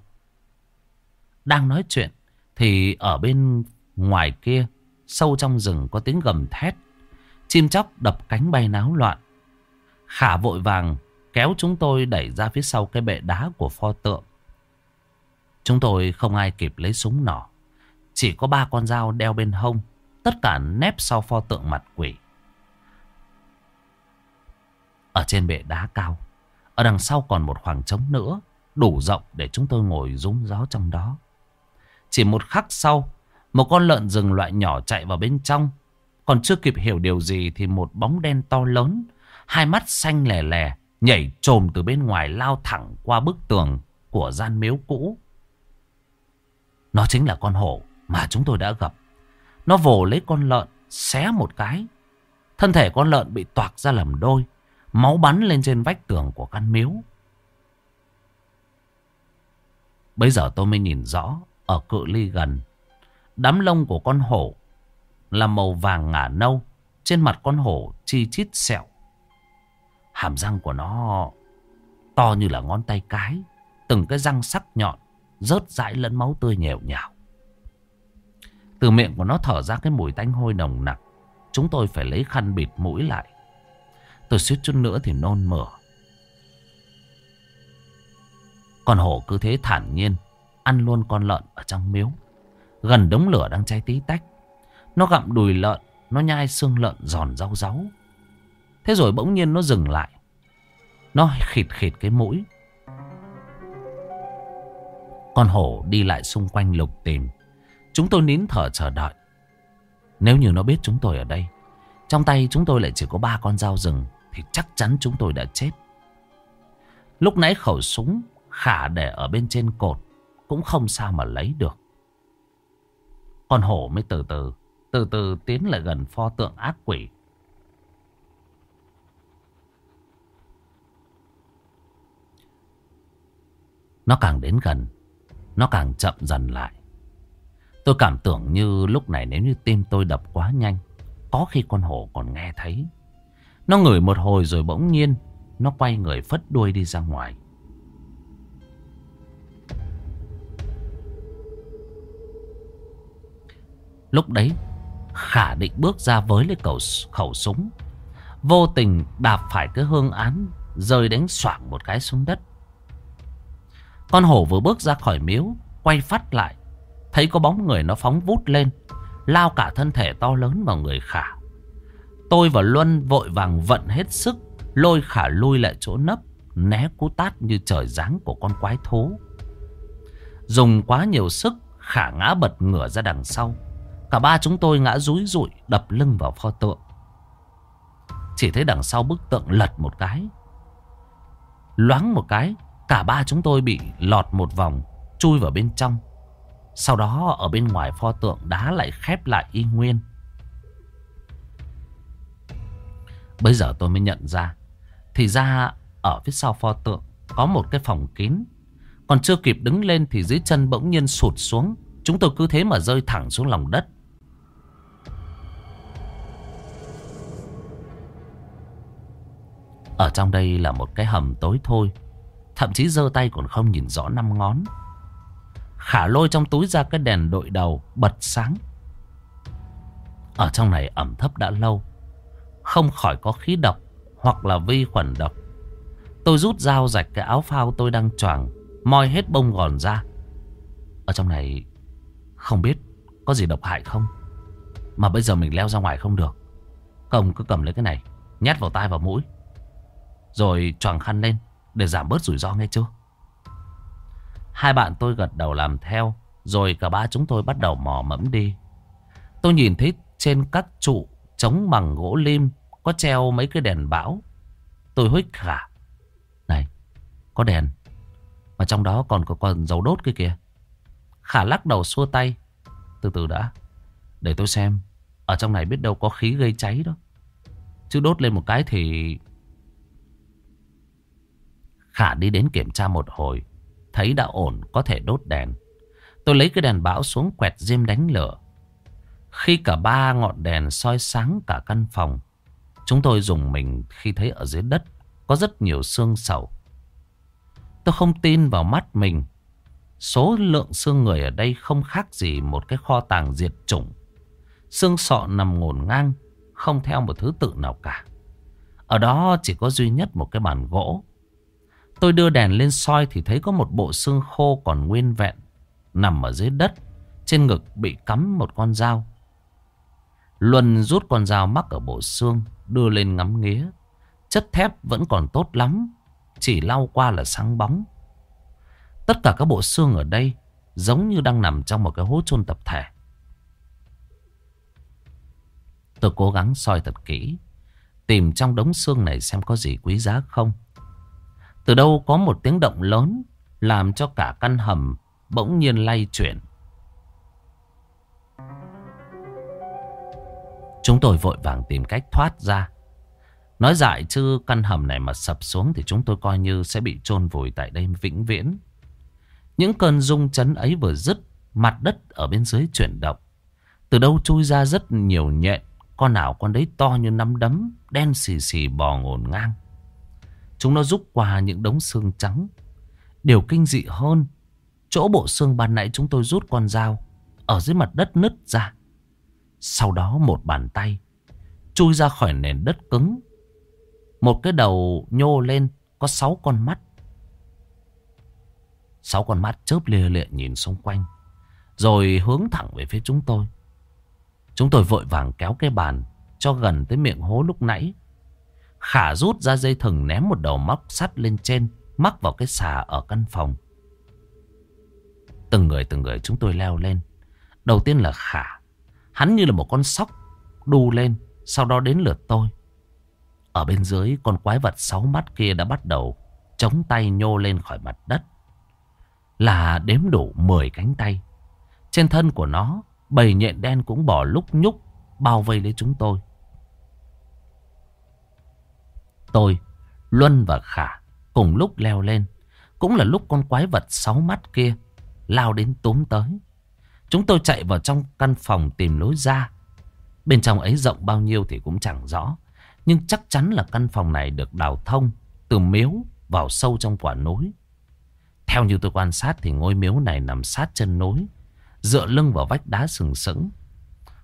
Đang nói chuyện thì ở bên ngoài kia, sâu trong rừng có tiếng gầm thét. Chim chóc đập cánh bay náo loạn. Khả vội vàng kéo chúng tôi đẩy ra phía sau cái bệ đá của pho tượng. Chúng tôi không ai kịp lấy súng nỏ. Chỉ có ba con dao đeo bên hông. Tất cả nép sau pho tượng mặt quỷ. Ở trên bệ đá cao. Ở đằng sau còn một khoảng trống nữa. Đủ rộng để chúng tôi ngồi rúng gió trong đó. Chỉ một khắc sau. Một con lợn rừng loại nhỏ chạy vào bên trong. Còn chưa kịp hiểu điều gì thì một bóng đen to lớn. Hai mắt xanh lè lè. Nhảy trồm từ bên ngoài lao thẳng qua bức tường của gian miếu cũ. Nó chính là con hổ mà chúng tôi đã gặp. Nó vồ lấy con lợn, xé một cái. Thân thể con lợn bị toạc ra làm đôi. Máu bắn lên trên vách tường của căn miếu. Bây giờ tôi mới nhìn rõ ở cự ly gần. Đám lông của con hổ là màu vàng ngả nâu. Trên mặt con hổ chi chít sẹo. Hàm răng của nó to như là ngón tay cái. Từng cái răng sắc nhọn, rớt rãi lẫn máu tươi nhèo nhào. Từ miệng của nó thở ra cái mùi tanh hôi nồng nặc. Chúng tôi phải lấy khăn bịt mũi lại. Tôi suýt chút nữa thì nôn mửa. Con hổ cứ thế thản nhiên ăn luôn con lợn ở trong miếu. Gần đống lửa đang cháy tí tách. Nó gặm đùi lợn, nó nhai xương lợn giòn rau ráu. Thế rồi bỗng nhiên nó dừng lại. Nó khịt khịt cái mũi. Con hổ đi lại xung quanh lục tìm. Chúng tôi nín thở chờ đợi. Nếu như nó biết chúng tôi ở đây, trong tay chúng tôi lại chỉ có ba con dao rừng, thì chắc chắn chúng tôi đã chết. Lúc nãy khẩu súng khả để ở bên trên cột, cũng không sao mà lấy được. Con hổ mới từ từ, từ từ tiến lại gần pho tượng ác quỷ. Nó càng đến gần, nó càng chậm dần lại. Tôi cảm tưởng như lúc này nếu như tim tôi đập quá nhanh, có khi con hổ còn nghe thấy. Nó ngửi một hồi rồi bỗng nhiên, nó quay người phất đuôi đi ra ngoài. Lúc đấy, Khả định bước ra với lấy cầu khẩu súng. Vô tình đạp phải cái hương án, rơi đánh xoảng một cái xuống đất. Con hổ vừa bước ra khỏi miếu, quay phát lại, Thấy có bóng người nó phóng vút lên Lao cả thân thể to lớn vào người Khả Tôi và Luân vội vàng vận hết sức Lôi Khả lui lại chỗ nấp Né cú tát như trời giáng của con quái thú Dùng quá nhiều sức Khả ngã bật ngửa ra đằng sau Cả ba chúng tôi ngã rúi rụi, Đập lưng vào pho tượng Chỉ thấy đằng sau bức tượng lật một cái Loáng một cái, Cả ba chúng tôi bị lọt một vòng, Chui vào bên trong sau đó, ở bên ngoài pho tượng đá lại khép lại y nguyên. Bây giờ tôi mới nhận ra. Thì ra ở phía sau pho tượng có một cái phòng kín. Còn chưa kịp đứng lên thì dưới chân bỗng nhiên sụt xuống. Chúng tôi cứ thế mà rơi thẳng xuống lòng đất. Ở trong đây là một cái hầm tối thôi. Thậm chí giơ tay còn không nhìn rõ năm ngón. Khả lôi trong túi ra cái đèn đội đầu bật sáng. Ở trong này ẩm thấp đã lâu. Không khỏi có khí độc hoặc là vi khuẩn độc. Tôi rút dao rạch cái áo phao tôi đang choàng moi hết bông gòn ra. Ở trong này không biết có gì độc hại không. Mà bây giờ mình leo ra ngoài không được. Công cứ cầm lấy cái này, nhét vào tai vào mũi. Rồi choàng khăn lên để giảm bớt rủi ro nghe chưa? Hai bạn tôi gật đầu làm theo. Rồi cả ba chúng tôi bắt đầu mò mẫm đi. Tôi nhìn thấy trên các trụ chống bằng gỗ lim có treo mấy cái đèn bão. Tôi hít khả. Này, có đèn. Mà trong đó còn có còn dầu đốt kia kìa. Khả lắc đầu xua tay. Từ từ đã. Để tôi xem. Ở trong này biết đâu có khí gây cháy đó. Chứ đốt lên một cái thì... Khả đi đến kiểm tra một hồi. Thấy đã ổn có thể đốt đèn. Tôi lấy cái đèn bão xuống quẹt diêm đánh lửa. Khi cả ba ngọn đèn soi sáng cả căn phòng. Chúng tôi dùng mình khi thấy ở dưới đất có rất nhiều xương sầu. Tôi không tin vào mắt mình. Số lượng xương người ở đây không khác gì một cái kho tàng diệt chủng. Xương sọ nằm ngổn ngang, không theo một thứ tự nào cả. Ở đó chỉ có duy nhất một cái bàn gỗ. Tôi đưa đèn lên soi thì thấy có một bộ xương khô còn nguyên vẹn, nằm ở dưới đất. Trên ngực bị cắm một con dao. Luân rút con dao mắc ở bộ xương, đưa lên ngắm nghía. Chất thép vẫn còn tốt lắm, chỉ lau qua là sáng bóng. Tất cả các bộ xương ở đây giống như đang nằm trong một cái hố chôn tập thể. Tôi cố gắng soi thật kỹ, tìm trong đống xương này xem có gì quý giá không. Từ đâu có một tiếng động lớn làm cho cả căn hầm bỗng nhiên lay chuyển. Chúng tôi vội vàng tìm cách thoát ra. Nói dại chứ căn hầm này mà sập xuống thì chúng tôi coi như sẽ bị chôn vùi tại đây vĩnh viễn. Những cơn rung chấn ấy vừa dứt, mặt đất ở bên dưới chuyển động. Từ đâu chui ra rất nhiều nhện, con nào con đấy to như nắm đấm, đen xì xì bò ngổn ngang. Chúng nó rút qua những đống xương trắng. Điều kinh dị hơn, chỗ bộ xương ban nãy chúng tôi rút con dao, ở dưới mặt đất nứt ra. Sau đó một bàn tay chui ra khỏi nền đất cứng. Một cái đầu nhô lên có sáu con mắt. Sáu con mắt chớp lia lịa nhìn xung quanh. Rồi hướng thẳng về phía chúng tôi. Chúng tôi vội vàng kéo cái bàn cho gần tới miệng hố lúc nãy. Khả rút ra dây thừng ném một đầu móc sắt lên trên, mắc vào cái xà ở căn phòng. Từng người từng người chúng tôi leo lên. Đầu tiên là Khả. Hắn như là một con sóc đu lên, sau đó đến lượt tôi. Ở bên dưới, con quái vật sáu mắt kia đã bắt đầu chống tay nhô lên khỏi mặt đất. Là đếm đủ 10 cánh tay. Trên thân của nó, bầy nhện đen cũng bỏ lúc nhúc, bao vây lấy chúng tôi. Tôi, Luân và Khả cùng lúc leo lên. Cũng là lúc con quái vật sáu mắt kia lao đến túm tới. Chúng tôi chạy vào trong căn phòng tìm lối ra. Bên trong ấy rộng bao nhiêu thì cũng chẳng rõ. Nhưng chắc chắn là căn phòng này được đào thông từ miếu vào sâu trong quả núi. Theo như tôi quan sát thì ngôi miếu này nằm sát chân núi, dựa lưng vào vách đá sừng sững.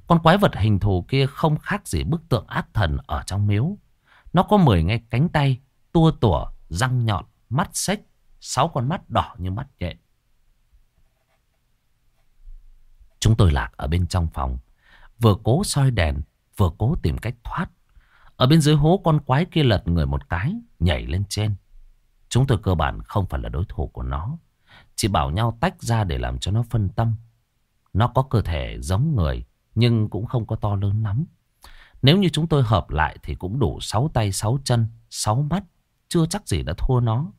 Con quái vật hình thù kia không khác gì bức tượng ác thần ở trong miếu. Nó có 10 ngay cánh tay, tua tủa, răng nhọn, mắt xếch, sáu con mắt đỏ như mắt nhện. Chúng tôi lạc ở bên trong phòng. Vừa cố soi đèn, vừa cố tìm cách thoát. Ở bên dưới hố con quái kia lật người một cái, nhảy lên trên. Chúng tôi cơ bản không phải là đối thủ của nó. Chỉ bảo nhau tách ra để làm cho nó phân tâm. Nó có cơ thể giống người, nhưng cũng không có to lớn lắm. Nếu như chúng tôi hợp lại thì cũng đủ 6 tay, 6 chân, 6 mắt. Chưa chắc gì đã thua nó.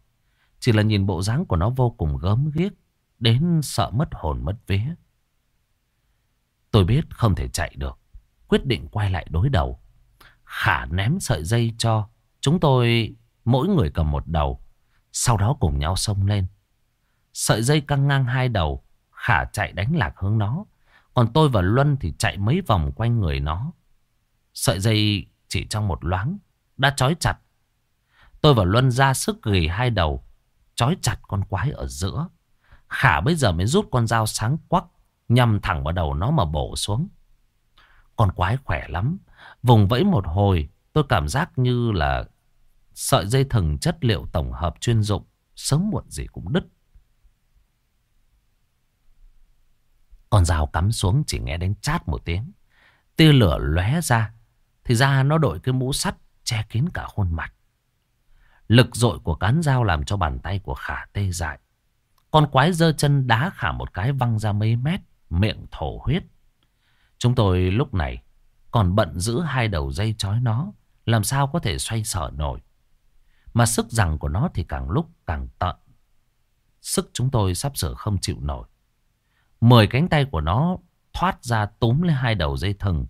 Chỉ là nhìn bộ dáng của nó vô cùng gớm ghiếc. Đến sợ mất hồn mất vía. Tôi biết không thể chạy được. Quyết định quay lại đối đầu. Khả ném sợi dây cho. Chúng tôi mỗi người cầm một đầu. Sau đó cùng nhau xông lên. Sợi dây căng ngang hai đầu. Khả chạy đánh lạc hướng nó. Còn tôi và Luân thì chạy mấy vòng quanh người nó. Sợi dây chỉ trong một loáng đã trói chặt. Tôi và Luân ra sức gỉ hai đầu, trói chặt con quái ở giữa. Khả bây giờ mới rút con dao sáng quắc, nhằm thẳng vào đầu nó mà bổ xuống. Con quái khỏe lắm, vùng vẫy một hồi, tôi cảm giác như là sợi dây thừng chất liệu tổng hợp chuyên dụng, sớm muộn gì cũng đứt. Con dao cắm xuống chỉ nghe đến chát một tiếng. Tia lửa lóe ra. Thì ra nó đội cái mũ sắt che kín cả khuôn mặt. Lực dội của cán dao làm cho bàn tay của khả tê dại. Con quái giơ chân đá khả một cái văng ra mấy mét, miệng thổ huyết. Chúng tôi lúc này còn bận giữ hai đầu dây chói nó, làm sao có thể xoay sở nổi. Mà sức rằng của nó thì càng lúc càng tận. Sức chúng tôi sắp sửa không chịu nổi. Mười cánh tay của nó thoát ra túm lên hai đầu dây thừng.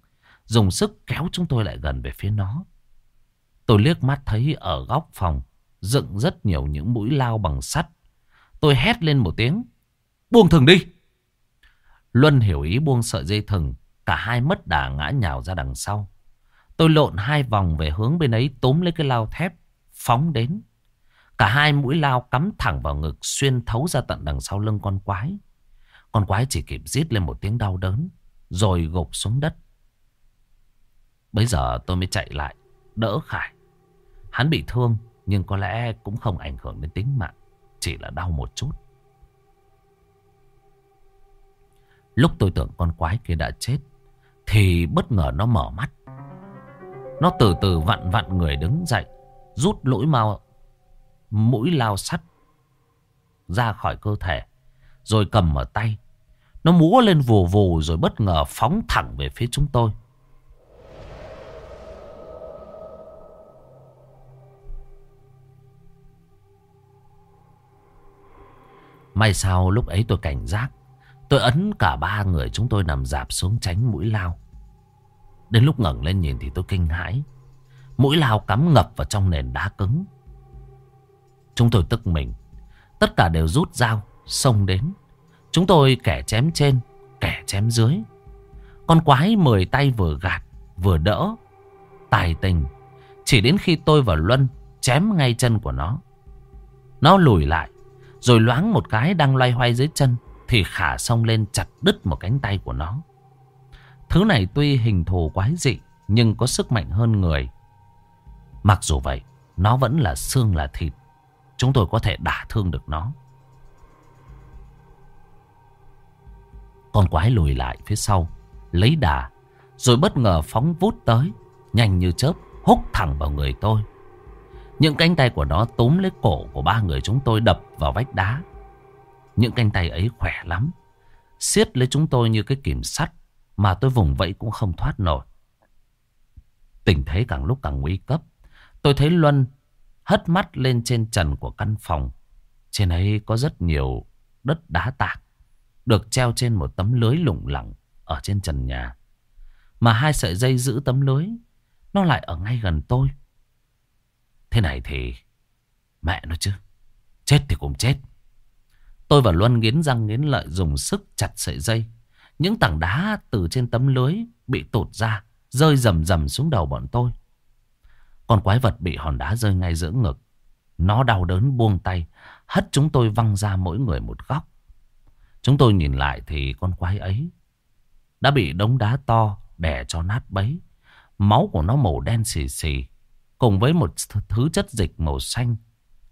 Dùng sức kéo chúng tôi lại gần về phía nó. Tôi liếc mắt thấy ở góc phòng dựng rất nhiều những mũi lao bằng sắt. Tôi hét lên một tiếng. Buông thừng đi. Luân hiểu ý buông sợi dây thừng. Cả hai mất đà ngã nhào ra đằng sau. Tôi lộn hai vòng về hướng bên ấy tóm lấy cái lao thép. Phóng đến. Cả hai mũi lao cắm thẳng vào ngực xuyên thấu ra tận đằng sau lưng con quái. Con quái chỉ kịp rít lên một tiếng đau đớn. Rồi gục xuống đất. Bây giờ tôi mới chạy lại. Đỡ Khải. Hắn bị thương. Nhưng có lẽ cũng không ảnh hưởng đến tính mạng. Chỉ là đau một chút. Lúc tôi tưởng con quái kia đã chết. Thì bất ngờ nó mở mắt. Nó từ từ vặn vặn người đứng dậy. Rút lũi mau, mũi lao sắt ra khỏi cơ thể. Rồi cầm ở tay. Nó múa lên vù vù rồi bất ngờ phóng thẳng về phía chúng tôi. May sao lúc ấy tôi cảnh giác. Tôi ấn cả ba người chúng tôi nằm dạp xuống tránh mũi lao. Đến lúc ngẩng lên nhìn thì tôi kinh hãi. Mũi lao cắm ngập vào trong nền đá cứng. Chúng tôi tức mình. Tất cả đều rút dao, xông đến. Chúng tôi kẻ chém trên, kẻ chém dưới. Con quái mười tay vừa gạt, vừa đỡ. Tài tình. Chỉ đến khi tôi và Luân chém ngay chân của nó. Nó lùi lại. Rồi loáng một cái đang loay hoay dưới chân. Thì khả xông lên chặt đứt một cánh tay của nó. Thứ này tuy hình thù quái dị. Nhưng có sức mạnh hơn người. Mặc dù vậy. Nó vẫn là xương là thịt. Chúng tôi có thể đả thương được nó. Con quái lùi lại phía sau, lấy đà, rồi bất ngờ phóng vút tới, nhanh như chớp, húc thẳng vào người tôi. Những cánh tay của nó túm lấy cổ của ba người chúng tôi đập vào vách đá. Những cánh tay ấy khỏe lắm, siết lấy chúng tôi như cái kìm sắt mà tôi vùng vẫy cũng không thoát nổi. Tình thế càng lúc càng nguy cấp. Tôi thấy Luân hất mắt lên trên trần của căn phòng. Trên ấy có rất nhiều đất đá tạc được treo trên một tấm lưới lủng lẳng ở trên trần nhà. Mà hai sợi dây giữ tấm lưới, nó lại ở ngay gần tôi. Thế này thì mẹ nó chứ, chết thì cũng chết. Tôi và Luân nghiến răng nghiến lợi dùng sức chặt sợi dây. Những tảng đá từ trên tấm lưới bị tụt ra, rơi rầm rầm xuống đầu bọn tôi. Con quái vật bị hòn đá rơi ngay giữa ngực. Nó đau đớn buông tay, hất chúng tôi văng ra mỗi người một góc. Chúng tôi nhìn lại thì con quái ấy đã bị đống đá to đè cho nát bấy. Máu của nó màu đen xì xì cùng với một thứ chất dịch màu xanh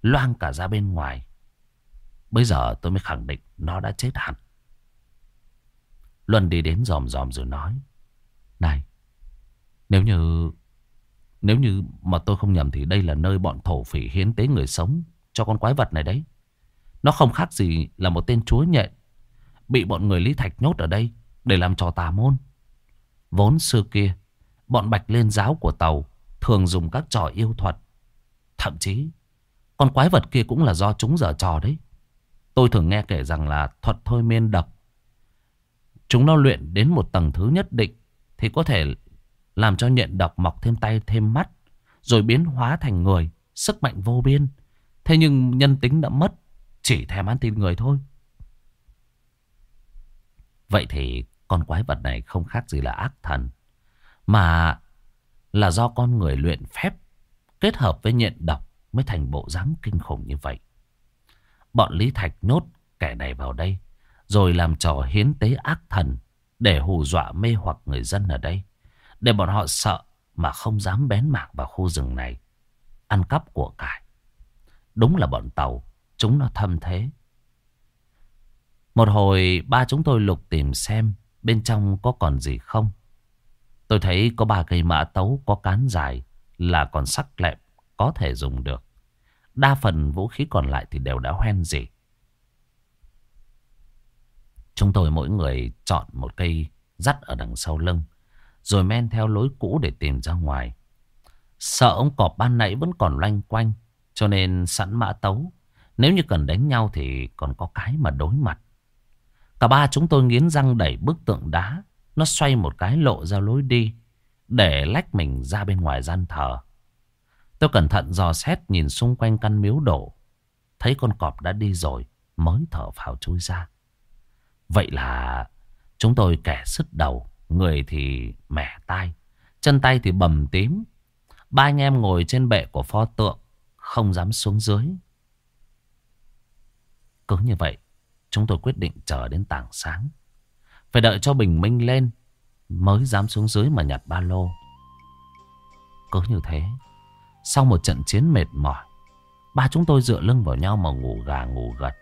loang cả ra bên ngoài. Bây giờ tôi mới khẳng định nó đã chết hẳn. Luân đi đến dòm dòm rồi nói. Này, nếu như nếu như mà tôi không nhầm thì đây là nơi bọn thổ phỉ hiến tế người sống cho con quái vật này đấy. Nó không khác gì là một tên chúa nhện Bị bọn người Lý Thạch nhốt ở đây Để làm trò tà môn Vốn xưa kia Bọn bạch lên giáo của tàu Thường dùng các trò yêu thuật Thậm chí, Con quái vật kia cũng là do chúng dở trò đấy Tôi thường nghe kể rằng là thuật thôi miên độc Chúng nó luyện đến một tầng thứ nhất định Thì có thể làm cho nhện độc mọc thêm tay thêm mắt, Rồi biến hóa thành người, Sức mạnh vô biên Thế nhưng nhân tính đã mất, Chỉ thèm ăn thịt người thôi. Vậy thì con quái vật này không khác gì là ác thần. Mà là do con người luyện phép kết hợp với nhện độc mới thành bộ dáng kinh khủng như vậy. Bọn Lý Thạch nhốt kẻ này vào đây, rồi làm trò hiến tế ác thần để hù dọa mê hoặc người dân ở đây. Để bọn họ sợ mà không dám bén mảng vào khu rừng này. Ăn cắp của cải. Đúng là bọn tàu, chúng nó thâm thế. Một hồi ba chúng tôi lục tìm xem bên trong có còn gì không. Tôi thấy có ba cây mã tấu có cán dài là còn sắc lẹm, có thể dùng được. Đa phần vũ khí còn lại thì đều đã hoen gì. Chúng tôi mỗi người chọn một cây dắt ở đằng sau lưng. Rồi men theo lối cũ để tìm ra ngoài. Sợ ông cọp ban nãy vẫn còn loanh quanh. Cho nên sẵn mã tấu. Nếu như cần đánh nhau thì còn có cái mà đối mặt. Cả ba chúng tôi nghiến răng đẩy bức tượng đá. Nó xoay một cái lộ ra lối đi. Để lách mình ra bên ngoài gian thờ. Tôi cẩn thận dò xét nhìn xung quanh căn miếu đổ. Thấy con cọp đã đi rồi. Mới thở phào chui ra. Vậy là chúng tôi kẻ sứt đầu. Người thì mẻ tai. Chân tay thì bầm tím. Ba anh em ngồi trên bệ của pho tượng. Không dám xuống dưới. Cứ như vậy. Chúng tôi quyết định chờ đến tảng sáng. Phải đợi cho bình minh lên. Mới dám xuống dưới mà nhặt ba lô. Cứ như thế. Sau một trận chiến mệt mỏi. Ba chúng tôi dựa lưng vào nhau mà ngủ gà ngủ gật.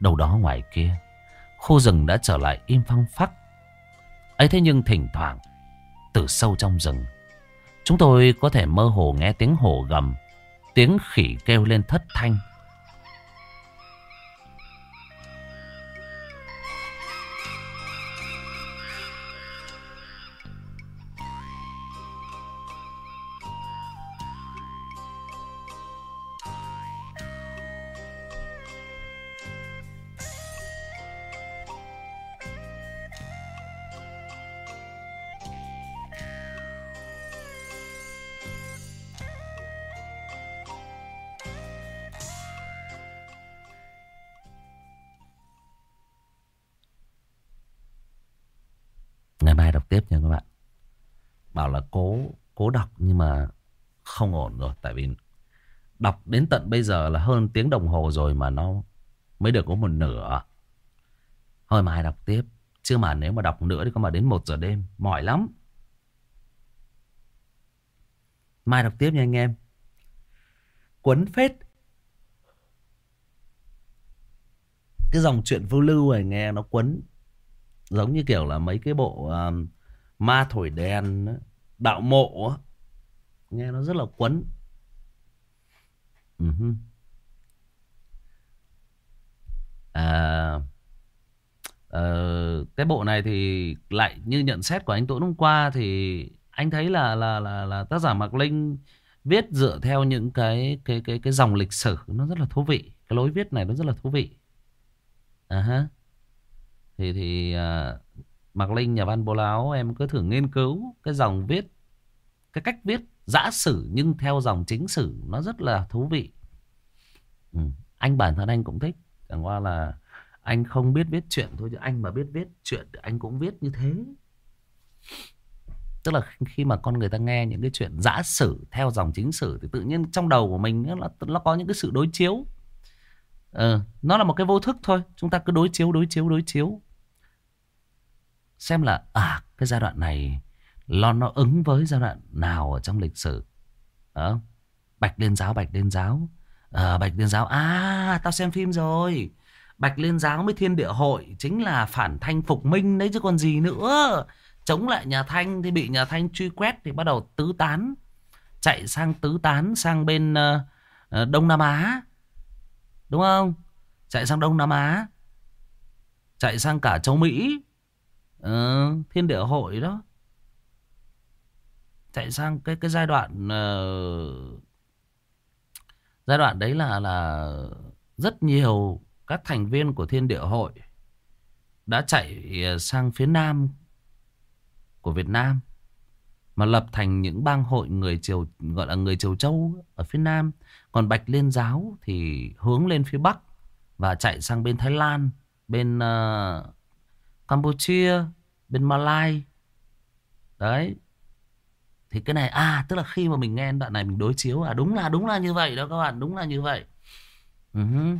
Đầu đó ngoài kia. Khu rừng đã trở lại im phăng phắc. ấy thế nhưng thỉnh thoảng. Từ sâu trong rừng. Chúng tôi có thể mơ hồ nghe tiếng hổ gầm. Tiếng khỉ kêu lên thất thanh. Tại vì đọc đến tận bây giờ là hơn tiếng đồng hồ rồi mà nó mới được có một nửa. Thôi mai đọc tiếp. Chứ mà nếu mà đọc nữa thì có mà đến một giờ đêm. Mỏi lắm. Mai đọc tiếp nha anh em. Quấn phết. Cái dòng chuyện vô lưu này nghe nó quấn Giống như kiểu là mấy cái bộ uh, ma thổi đèn, đạo mộ. Nghe nó rất là quấn. Uh -huh. À, uh, cái bộ này thì lại như nhận xét của anh Tuấn hôm qua thì anh thấy là là là là tác giả Mạc Linh viết dựa theo những cái cái cái cái dòng lịch sử nó rất là thú vị. Cái lối viết này nó rất là thú vị. À uh -huh thì thì uh, Mạc Linh nhà văn bố láo em cứ thử nghiên cứu cái dòng viết cái cách viết giã sử nhưng theo dòng chính sử nó rất là thú vị. Ừ. anh bản thân anh cũng thích. Chẳng qua là anh không biết viết chuyện thôi chứ anh mà biết viết chuyện anh cũng viết như thế. Tức là khi mà con người ta nghe những cái chuyện giã sử theo dòng chính sử thì tự nhiên trong đầu của mình nó, nó có những cái sự đối chiếu. Ừ, nó là một cái vô thức thôi chúng ta cứ đối chiếu đối chiếu đối chiếu. Xem là à cái giai đoạn này lo nó ứng với giai đoạn nào ở trong lịch sử? Đó bạch liên giáo bạch liên giáo. À, bạch liên giáo. À tao xem phim rồi. Bạch liên giáo với thiên địa hội chính là phản thanh phục minh đấy chứ còn gì nữa. Chống lại nhà thanh thì bị nhà thanh truy quét thì bắt đầu tứ tán. Chạy sang tứ tán sang bên uh, đông nam á. Đúng không? Chạy sang đông nam á. Chạy sang cả châu mỹ. Ờ, thiên địa hội đó chạy sang cái cái giai đoạn uh, giai đoạn đấy là là rất nhiều các thành viên của thiên địa hội đã chạy ờ, sang phía nam của Việt Nam mà lập thành những bang hội người triều gọi là người triều châu ở phía nam. Còn bạch liên giáo thì hướng lên phía bắc và chạy sang bên thái lan bên uh, campuchia bên malai. Đấy thì cái này à tức là khi mà mình nghe đoạn này mình đối chiếu à đúng là đúng là như vậy đó các bạn đúng là như vậy. Uh-huh.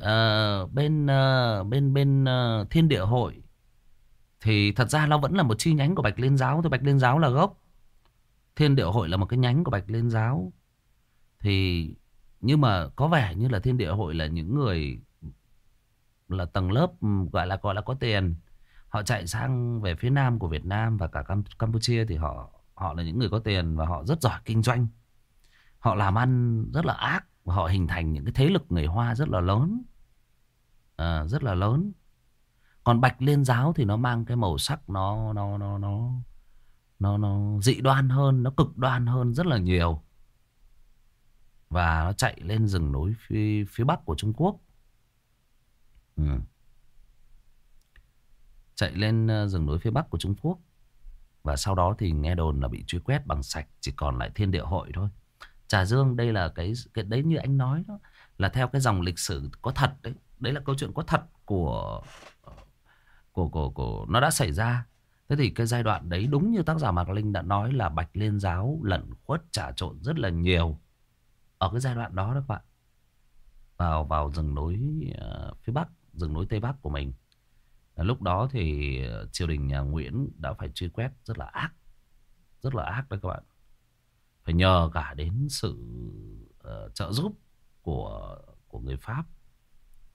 uh, bên uh, bên bên uh, thiên địa hội thì thật ra nó vẫn là một chi nhánh của bạch liên giáo thôi. Bạch liên giáo là gốc. Thiên địa hội là một cái nhánh của bạch liên giáo. Thì nhưng mà có vẻ như là thiên địa hội là những người là tầng lớp gọi là gọi là có tiền họ chạy sang về phía nam của Việt Nam và cả Cam Campuchia thì họ họ là những người có tiền và họ rất giỏi kinh doanh. Họ làm ăn rất là ác và họ hình thành những cái thế lực người Hoa rất là lớn. À, rất là lớn. Còn Bạch Liên giáo thì nó mang cái màu sắc nó nó nó nó nó nó dị đoan hơn nó cực đoan hơn rất là nhiều. Và nó chạy lên rừng núi phía, phía bắc của Trung Quốc. Ừ chạy lên ờ, rừng núi phía bắc của Trung Quốc. Và sau đó thì nghe đồn là bị truy quét bằng sạch, chỉ còn lại thiên địa hội thôi. Trà Dương đây là cái cái đấy như anh nói đó là theo cái dòng lịch sử có thật đấy. Đấy là câu chuyện có thật của ờ, của của của nó đã xảy ra. Thế thì cái giai đoạn đấy đúng như tác giả Mạc Linh đã nói là Bạch Liên giáo lẩn khuất trà trộn rất là nhiều ở cái giai đoạn đó đó các bạn. Vào vào rừng núi uh, phía bắc, rừng núi tây bắc của mình. Lúc đó thì ờ, triều đình nhà Nguyễn đã phải truy quét rất là ác. Rất là ác đấy các bạn. Phải nhờ cả đến sự uh, trợ giúp của của người Pháp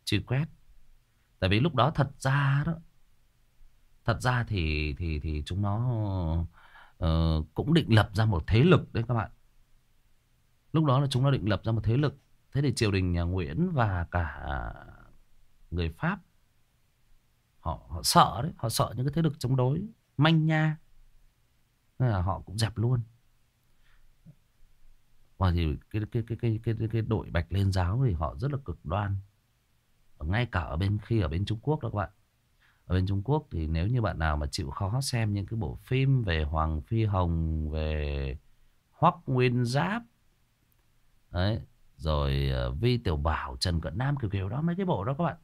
truy quét. Tại vì lúc đó thật ra đó thật ra thì thì thì chúng nó uh, cũng định lập ra một thế lực đấy các bạn. Lúc đó là chúng nó định lập ra một thế lực. Thế thì triều đình nhà Nguyễn và cả người Pháp họ, họ sợ đấy họ sợ những cái thế lực chống đối manh nha. Nên là họ cũng dẹp luôn. Và thì cái cái cái cái cái cái, đội bạch lên giáo thì họ rất là cực đoan. Ngay cả ở bên khi ở bên Trung Quốc đó các bạn. Ở bên Trung Quốc thì nếu như bạn nào mà chịu khó xem những cái bộ phim về Hoàng Phi Hồng về Hoắc Nguyên Giáp đấy rồi ờ, Vi Tiểu Bảo Trần Cận Nam kiểu kiểu đó mấy cái bộ đó các bạn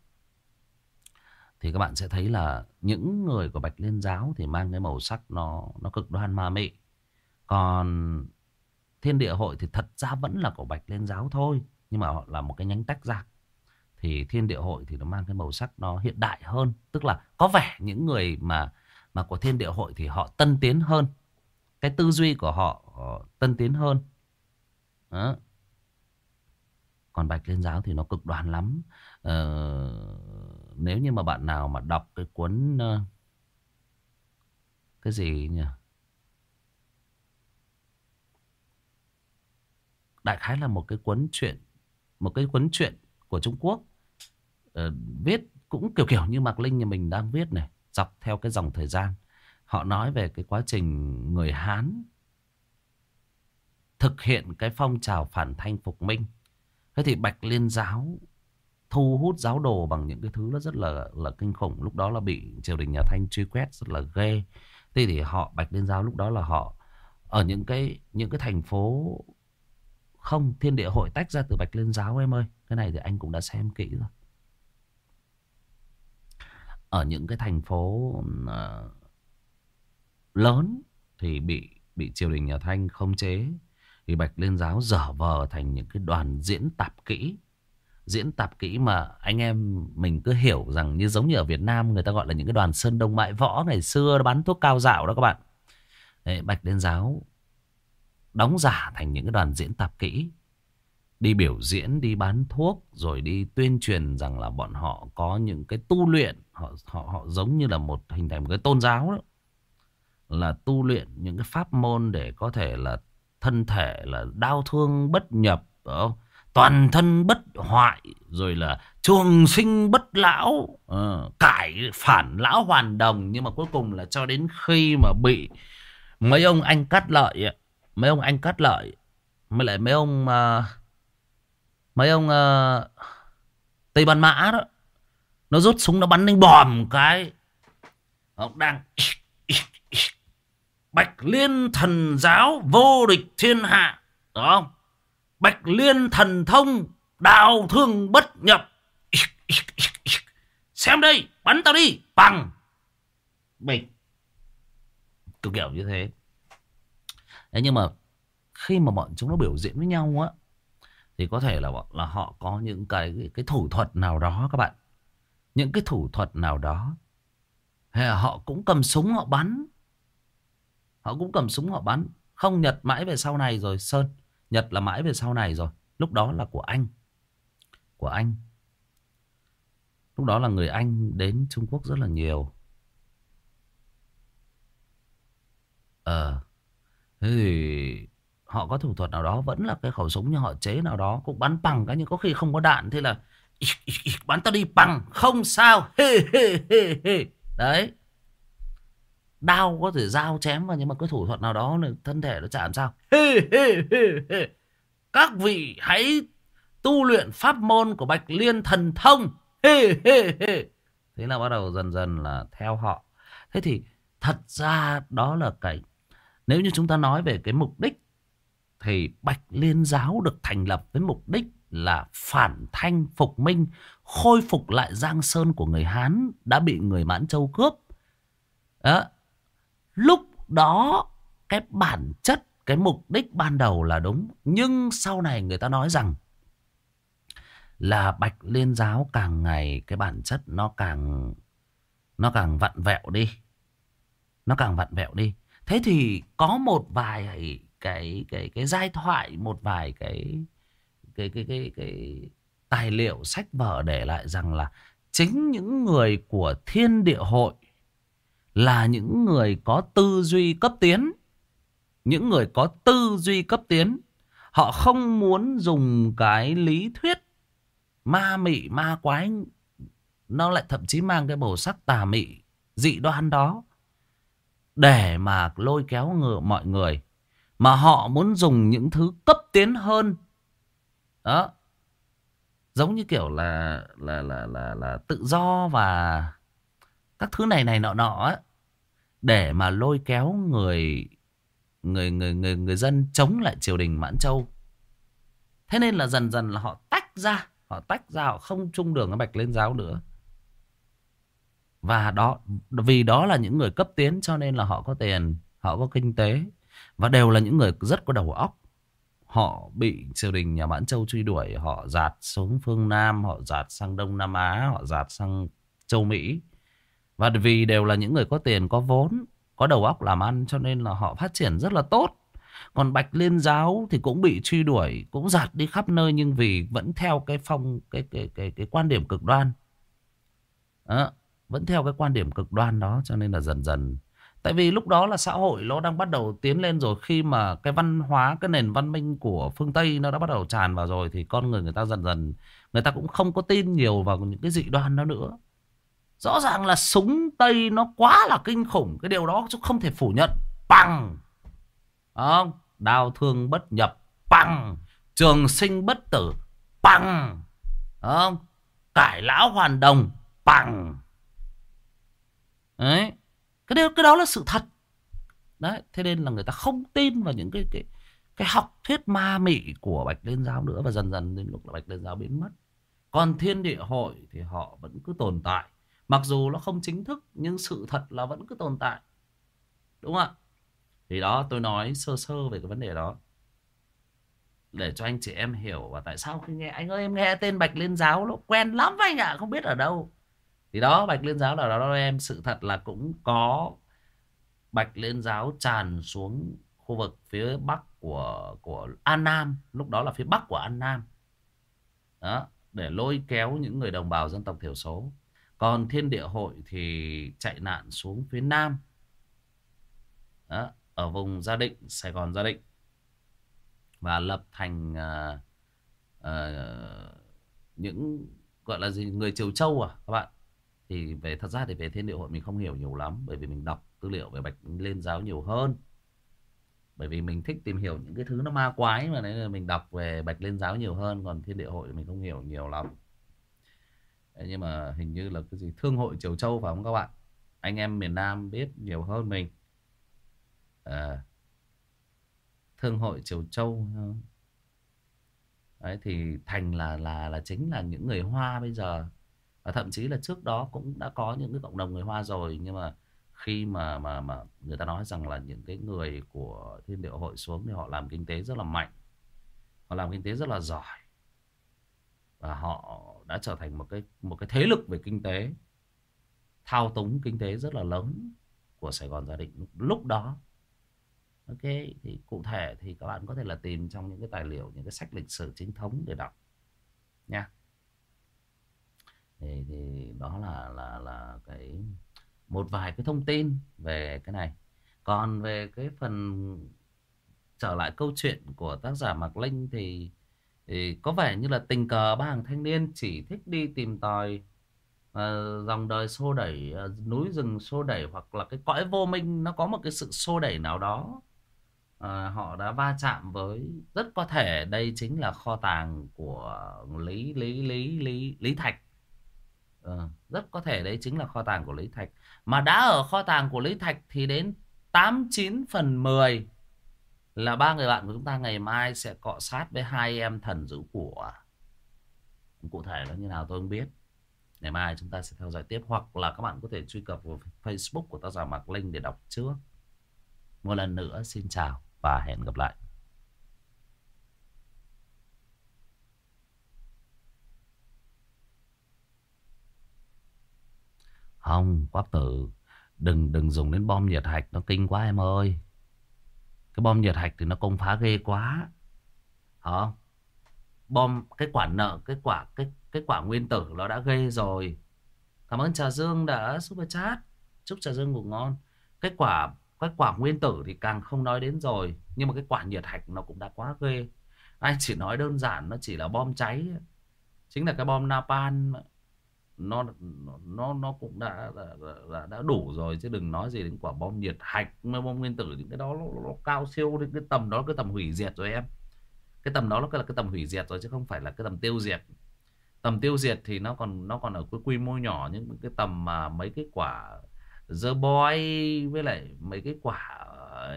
thì các bạn sẽ thấy là những người của Bạch Liên giáo thì mang cái màu sắc nó nó cực đoan ma mị. Còn Thiên Địa Hội thì thật ra vẫn là của Bạch Liên giáo thôi, nhưng mà họ là một cái nhánh tách ra. Thì Thiên Địa Hội thì nó mang cái màu sắc nó hiện đại hơn, tức là có vẻ những người mà mà của Thiên Địa Hội thì họ tân tiến hơn. Cái tư duy của họ, họ tân tiến hơn. Đó. Còn Bạch Liên giáo thì nó cực đoan lắm. Ờ nếu như mà bạn nào mà đọc cái cuốn uh, cái gì nhỉ? Đại khái là một cái cuốn truyện một cái cuốn truyện của Trung Quốc. Uh, viết cũng kiểu kiểu như Mạc Linh nhà mình đang viết này dọc theo cái dòng thời gian. Họ nói về cái quá trình người Hán thực hiện cái phong trào phản thanh phục minh. Thế thì Bạch Liên giáo thu hút giáo đồ bằng những cái thứ nó rất là là kinh khủng. Lúc đó là bị triều đình nhà Thanh truy quét rất là ghê. Thế thì họ Bạch Liên giáo lúc đó là họ ở những cái những cái thành phố không thiên địa hội tách ra từ Bạch Liên giáo em ơi. Cái này thì anh cũng đã xem kỹ rồi. Ở những cái thành phố uh, lớn thì bị bị triều đình nhà Thanh không chế. Thì Bạch Liên giáo dở vờ thành những cái đoàn diễn tạp kỹ diễn tập kỹ mà anh em mình cứ hiểu rằng như giống như ở Việt Nam người ta gọi là những cái đoàn sơn đông mại võ ngày xưa bắn thuốc cao dạo đó các bạn. Đấy, Bạch Liên Giáo đóng giả thành những cái đoàn diễn tập kỹ đi biểu diễn đi bán thuốc rồi đi tuyên truyền rằng là bọn họ có những cái tu luyện họ họ họ giống như là một hình thành một cái tôn giáo đó là tu luyện những cái pháp môn để có thể là thân thể là đau thương bất nhập đúng không? Toàn thân bất hoại rồi là trường sinh bất lão à, cải phản lão hoàn đồng nhưng mà cuối cùng là cho đến khi mà bị mấy ông anh cắt lợi mấy ông anh cắt lợi mới lại mấy ông uh, mấy ông uh, tây ban mã đó nó rút súng nó bắn lên bòm cái ông đang Bạch Liên thần giáo vô địch thiên hạ. đó. không? Bạch Liên thần thông đào thương bất nhập. Xem đây, bắn tao đi, bằng. Bịch Kiểu kiểu như thế. Thế nhưng mà khi mà bọn chúng nó biểu diễn với nhau á thì có thể là là họ có những cái cái thủ thuật nào đó các bạn. Những cái thủ thuật nào đó. Hay là họ cũng cầm súng họ bắn. Họ cũng cầm súng họ bắn. Không Nhật mãi về sau này rồi Sơn. Nhật là mãi về sau này rồi. Lúc đó là của Anh. Của Anh. Lúc đó là người Anh đến Trung Quốc rất là nhiều. Ờ. Thế thì họ có thủ thuật nào đó, vẫn là cái khẩu súng như họ chế nào đó, cũng bắn bằng cái nhưng có khi không có đạn, thế là bắn tao đi bằng không sao hê hê hê hê đấy đao có thể dao chém vào nhưng mà cái thủ thuật nào đó là thân thể nó chạm sao hê hê hê hê các vị hãy tu luyện pháp môn của bạch liên thần thông hê hê hê thế là bắt đầu dần dần là theo họ thế thì thật ra đó là cái nếu như chúng ta nói về cái mục đích thì Bạch Liên Giáo được thành lập với mục đích là phản thanh phục minh, khôi phục lại Giang Sơn của người Hán đã bị người Mãn Châu cướp. Đó. Lúc đó cái bản chất, cái mục đích ban đầu là đúng. Nhưng sau này người ta nói rằng là Bạch Liên Giáo càng ngày cái bản chất nó càng nó càng vặn vẹo đi. Nó càng vặn vẹo đi. Thế thì có một vài cái cái cái giai thoại, một vài cái cái cái cái cái tài liệu sách vở để lại rằng là chính những người của Thiên Địa Hội là những người có tư duy cấp tiến. Những người có tư duy cấp tiến. Họ không muốn dùng cái lý thuyết ma mị, ma quái, nó lại thậm chí mang cái màu sắc tà mị, dị đoan đó, để mà lôi kéo ngựa mọi người mà họ muốn dùng những thứ cấp tiến hơn đó giống như kiểu là là là là là tự do và các thứ này này nọ nọ để mà lôi kéo người người người người người dân chống lại triều đình mãn châu. Thế nên là dần dần là họ tách ra, họ tách ra, họ không chung đường với bạch lên giáo nữa. Và đó, vì đó là những người cấp tiến cho nên là họ có tiền, họ có kinh tế, và đều là những người rất có đầu óc. Họ bị triều đình nhà Mãn Châu truy đuổi, họ giạt xuống phương Nam, họ giạt sang Đông Nam Á, họ giạt sang châu Mỹ và vì đều là những người có tiền có vốn có đầu óc làm ăn cho nên là họ phát triển rất là tốt. Còn Bạch Liên giáo thì cũng bị truy đuổi cũng giạt đi khắp nơi nhưng vì vẫn theo cái phong cái cái cái cái quan điểm cực đoan. À, vẫn theo cái quan điểm cực đoan đó cho nên là dần dần. Tại vì lúc đó là xã hội nó đang bắt đầu tiến lên rồi khi mà cái văn hóa, cái nền văn minh của phương Tây nó đã bắt đầu tràn vào rồi thì con người người ta dần dần người ta cũng không có tin nhiều vào những cái dị đoan đó nữa. Rõ ràng là súng Tây nó quá là kinh khủng, cái điều đó chứ không thể phủ nhận. Bằng! Không? Đào thương bất nhập, bằng! Trường sinh bất tử, bằng! Không? Cải lão hoàn đồng, bằng! Đấy cái điều cái đó là sự thật đấy thế nên là người ta không tin vào những cái cái cái học thuyết ma mị của bạch liên giáo nữa và dần dần đến lúc là bạch liên giáo biến mất còn thiên địa hội thì họ vẫn cứ tồn tại mặc dù nó không chính thức, nhưng sự thật là vẫn cứ tồn tại. Đúng không ạ? Thì đó, tôi nói sơ sơ về cái vấn đề đó. Để cho anh chị em hiểu và tại sao khi nghe, anh ơi, em nghe tên bạch liên giáo nó quen lắm với anh ạ, không biết ở đâu. Thì đó, bạch liên giáo là đó em. Sự thật là cũng có bạch liên giáo tràn xuống khu vực phía bắc của của an nam. Lúc đó là phía bắc của an nam. Đó, để lôi kéo những người đồng bào dân tộc thiểu số còn thiên địa hội thì chạy nạn xuống phía nam. Đó, ở vùng gia định sài gòn gia định. Và lập thành uh, uh, những gọi là gì người triều châu à các bạn. Thì về thật ra thì về thiên địa hội mình không hiểu nhiều lắm bởi vì mình đọc tư liệu về bạch lên giáo nhiều hơn. Bởi vì mình thích tìm hiểu những cái thứ nó ma quái mà nên là mình đọc về bạch lên giáo nhiều hơn còn thiên địa hội mình không hiểu nhiều lắm. Đấy, nhưng mà hình như là cái gì? Thương hội triều châu phải không các bạn? Anh em miền nam biết nhiều hơn mình. À, thương hội Triều Châu đấy thì thành là là là chính là những người Hoa bây giờ. Và thậm chí là trước đó cũng đã có những cái cộng đồng người Hoa rồi nhưng mà khi mà mà mà người ta nói rằng là những cái người của thiên điệu hội xuống thì họ làm kinh tế rất là mạnh. Họ làm kinh tế rất là giỏi và họ đã trở thành một cái một cái thế lực về kinh tế thao túng kinh tế rất là lớn của Sài Gòn gia đình lúc đó ok thì cụ thể thì các bạn có thể là tìm trong những cái tài liệu những cái sách lịch sử chính thống để đọc nha. Thì, thì đó là là là cái một vài cái thông tin về cái này. Còn về cái phần trở lại câu chuyện của tác giả Mạc Linh thì, thì có vẻ như là tình cờ ba hàng thanh niên chỉ thích đi tìm tòi uh, dòng đời xô đẩy uh, núi rừng xô đẩy hoặc là cái cõi vô minh. Nó có một cái sự xô đẩy nào đó uh, họ đã va chạm với rất có thể đây chính là kho tàng của lý lý lý lý lý thạch. Uh, rất có thể đấy chính là kho tàng của lý thạch. Mà đã ở kho tàng của lý thạch thì đến tám chín phần mười là ba người bạn của chúng ta ngày mai sẽ cọ sát với hai em thần giữ của, cụ thể nó như nào tôi không biết. Ngày mai chúng ta sẽ theo dõi tiếp. Hoặc là các bạn có thể truy cập vào Facebook của tác giả Mạc Linh để đọc trước. Một lần nữa, xin chào và hẹn gặp lại. Không quá tử, đừng đừng dùng đến bom nhiệt hạch, nó kinh quá em ơi cái bom nhiệt hạch thì nó công phá ghê quá. Hả? Bom, cái quả nợ, cái quả, cái cái quả nguyên tử nó đã ghê rồi. Cảm ơn trà dương đã super chat. Chúc trà dương ngủ ngon. Cái quả cái quả nguyên tử thì càng không nói đến rồi, nhưng mà cái quả nhiệt hạch nó cũng đã quá ghê. Anh chỉ nói đơn giản, nó chỉ là bom cháy. Chính là cái bom napalm nó nó nó cũng đã đã, đã đã đủ rồi chứ đừng nói gì đến quả bom nhiệt hạch bom nguyên tử những cái đó nó, nó cao siêu đến cái tầm đó cái tầm hủy diệt rồi em. Cái tầm đó nó là cái tầm hủy diệt rồi chứ không phải là cái tầm tiêu diệt. Tầm tiêu diệt thì nó còn nó còn ở cái quy mô nhỏ những cái tầm mà mấy cái quả The Boy với lại mấy cái quả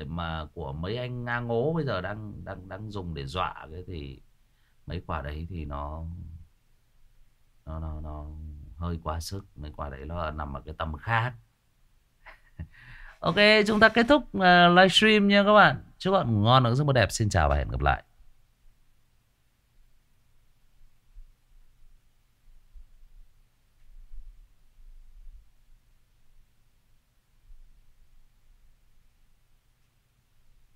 mà của mấy anh nga ngố bây giờ đang đang đang dùng để dọa cái thì mấy quả đấy thì nó nó nó nó hơi quá sức mấy quả đấy nó nằm ở cái tầm khác (laughs) ok chúng ta kết thúc uh, livestream nha các bạn. Chúc bạn ngủ ngon ở giấc mơ đẹp. Xin chào và hẹn gặp lại.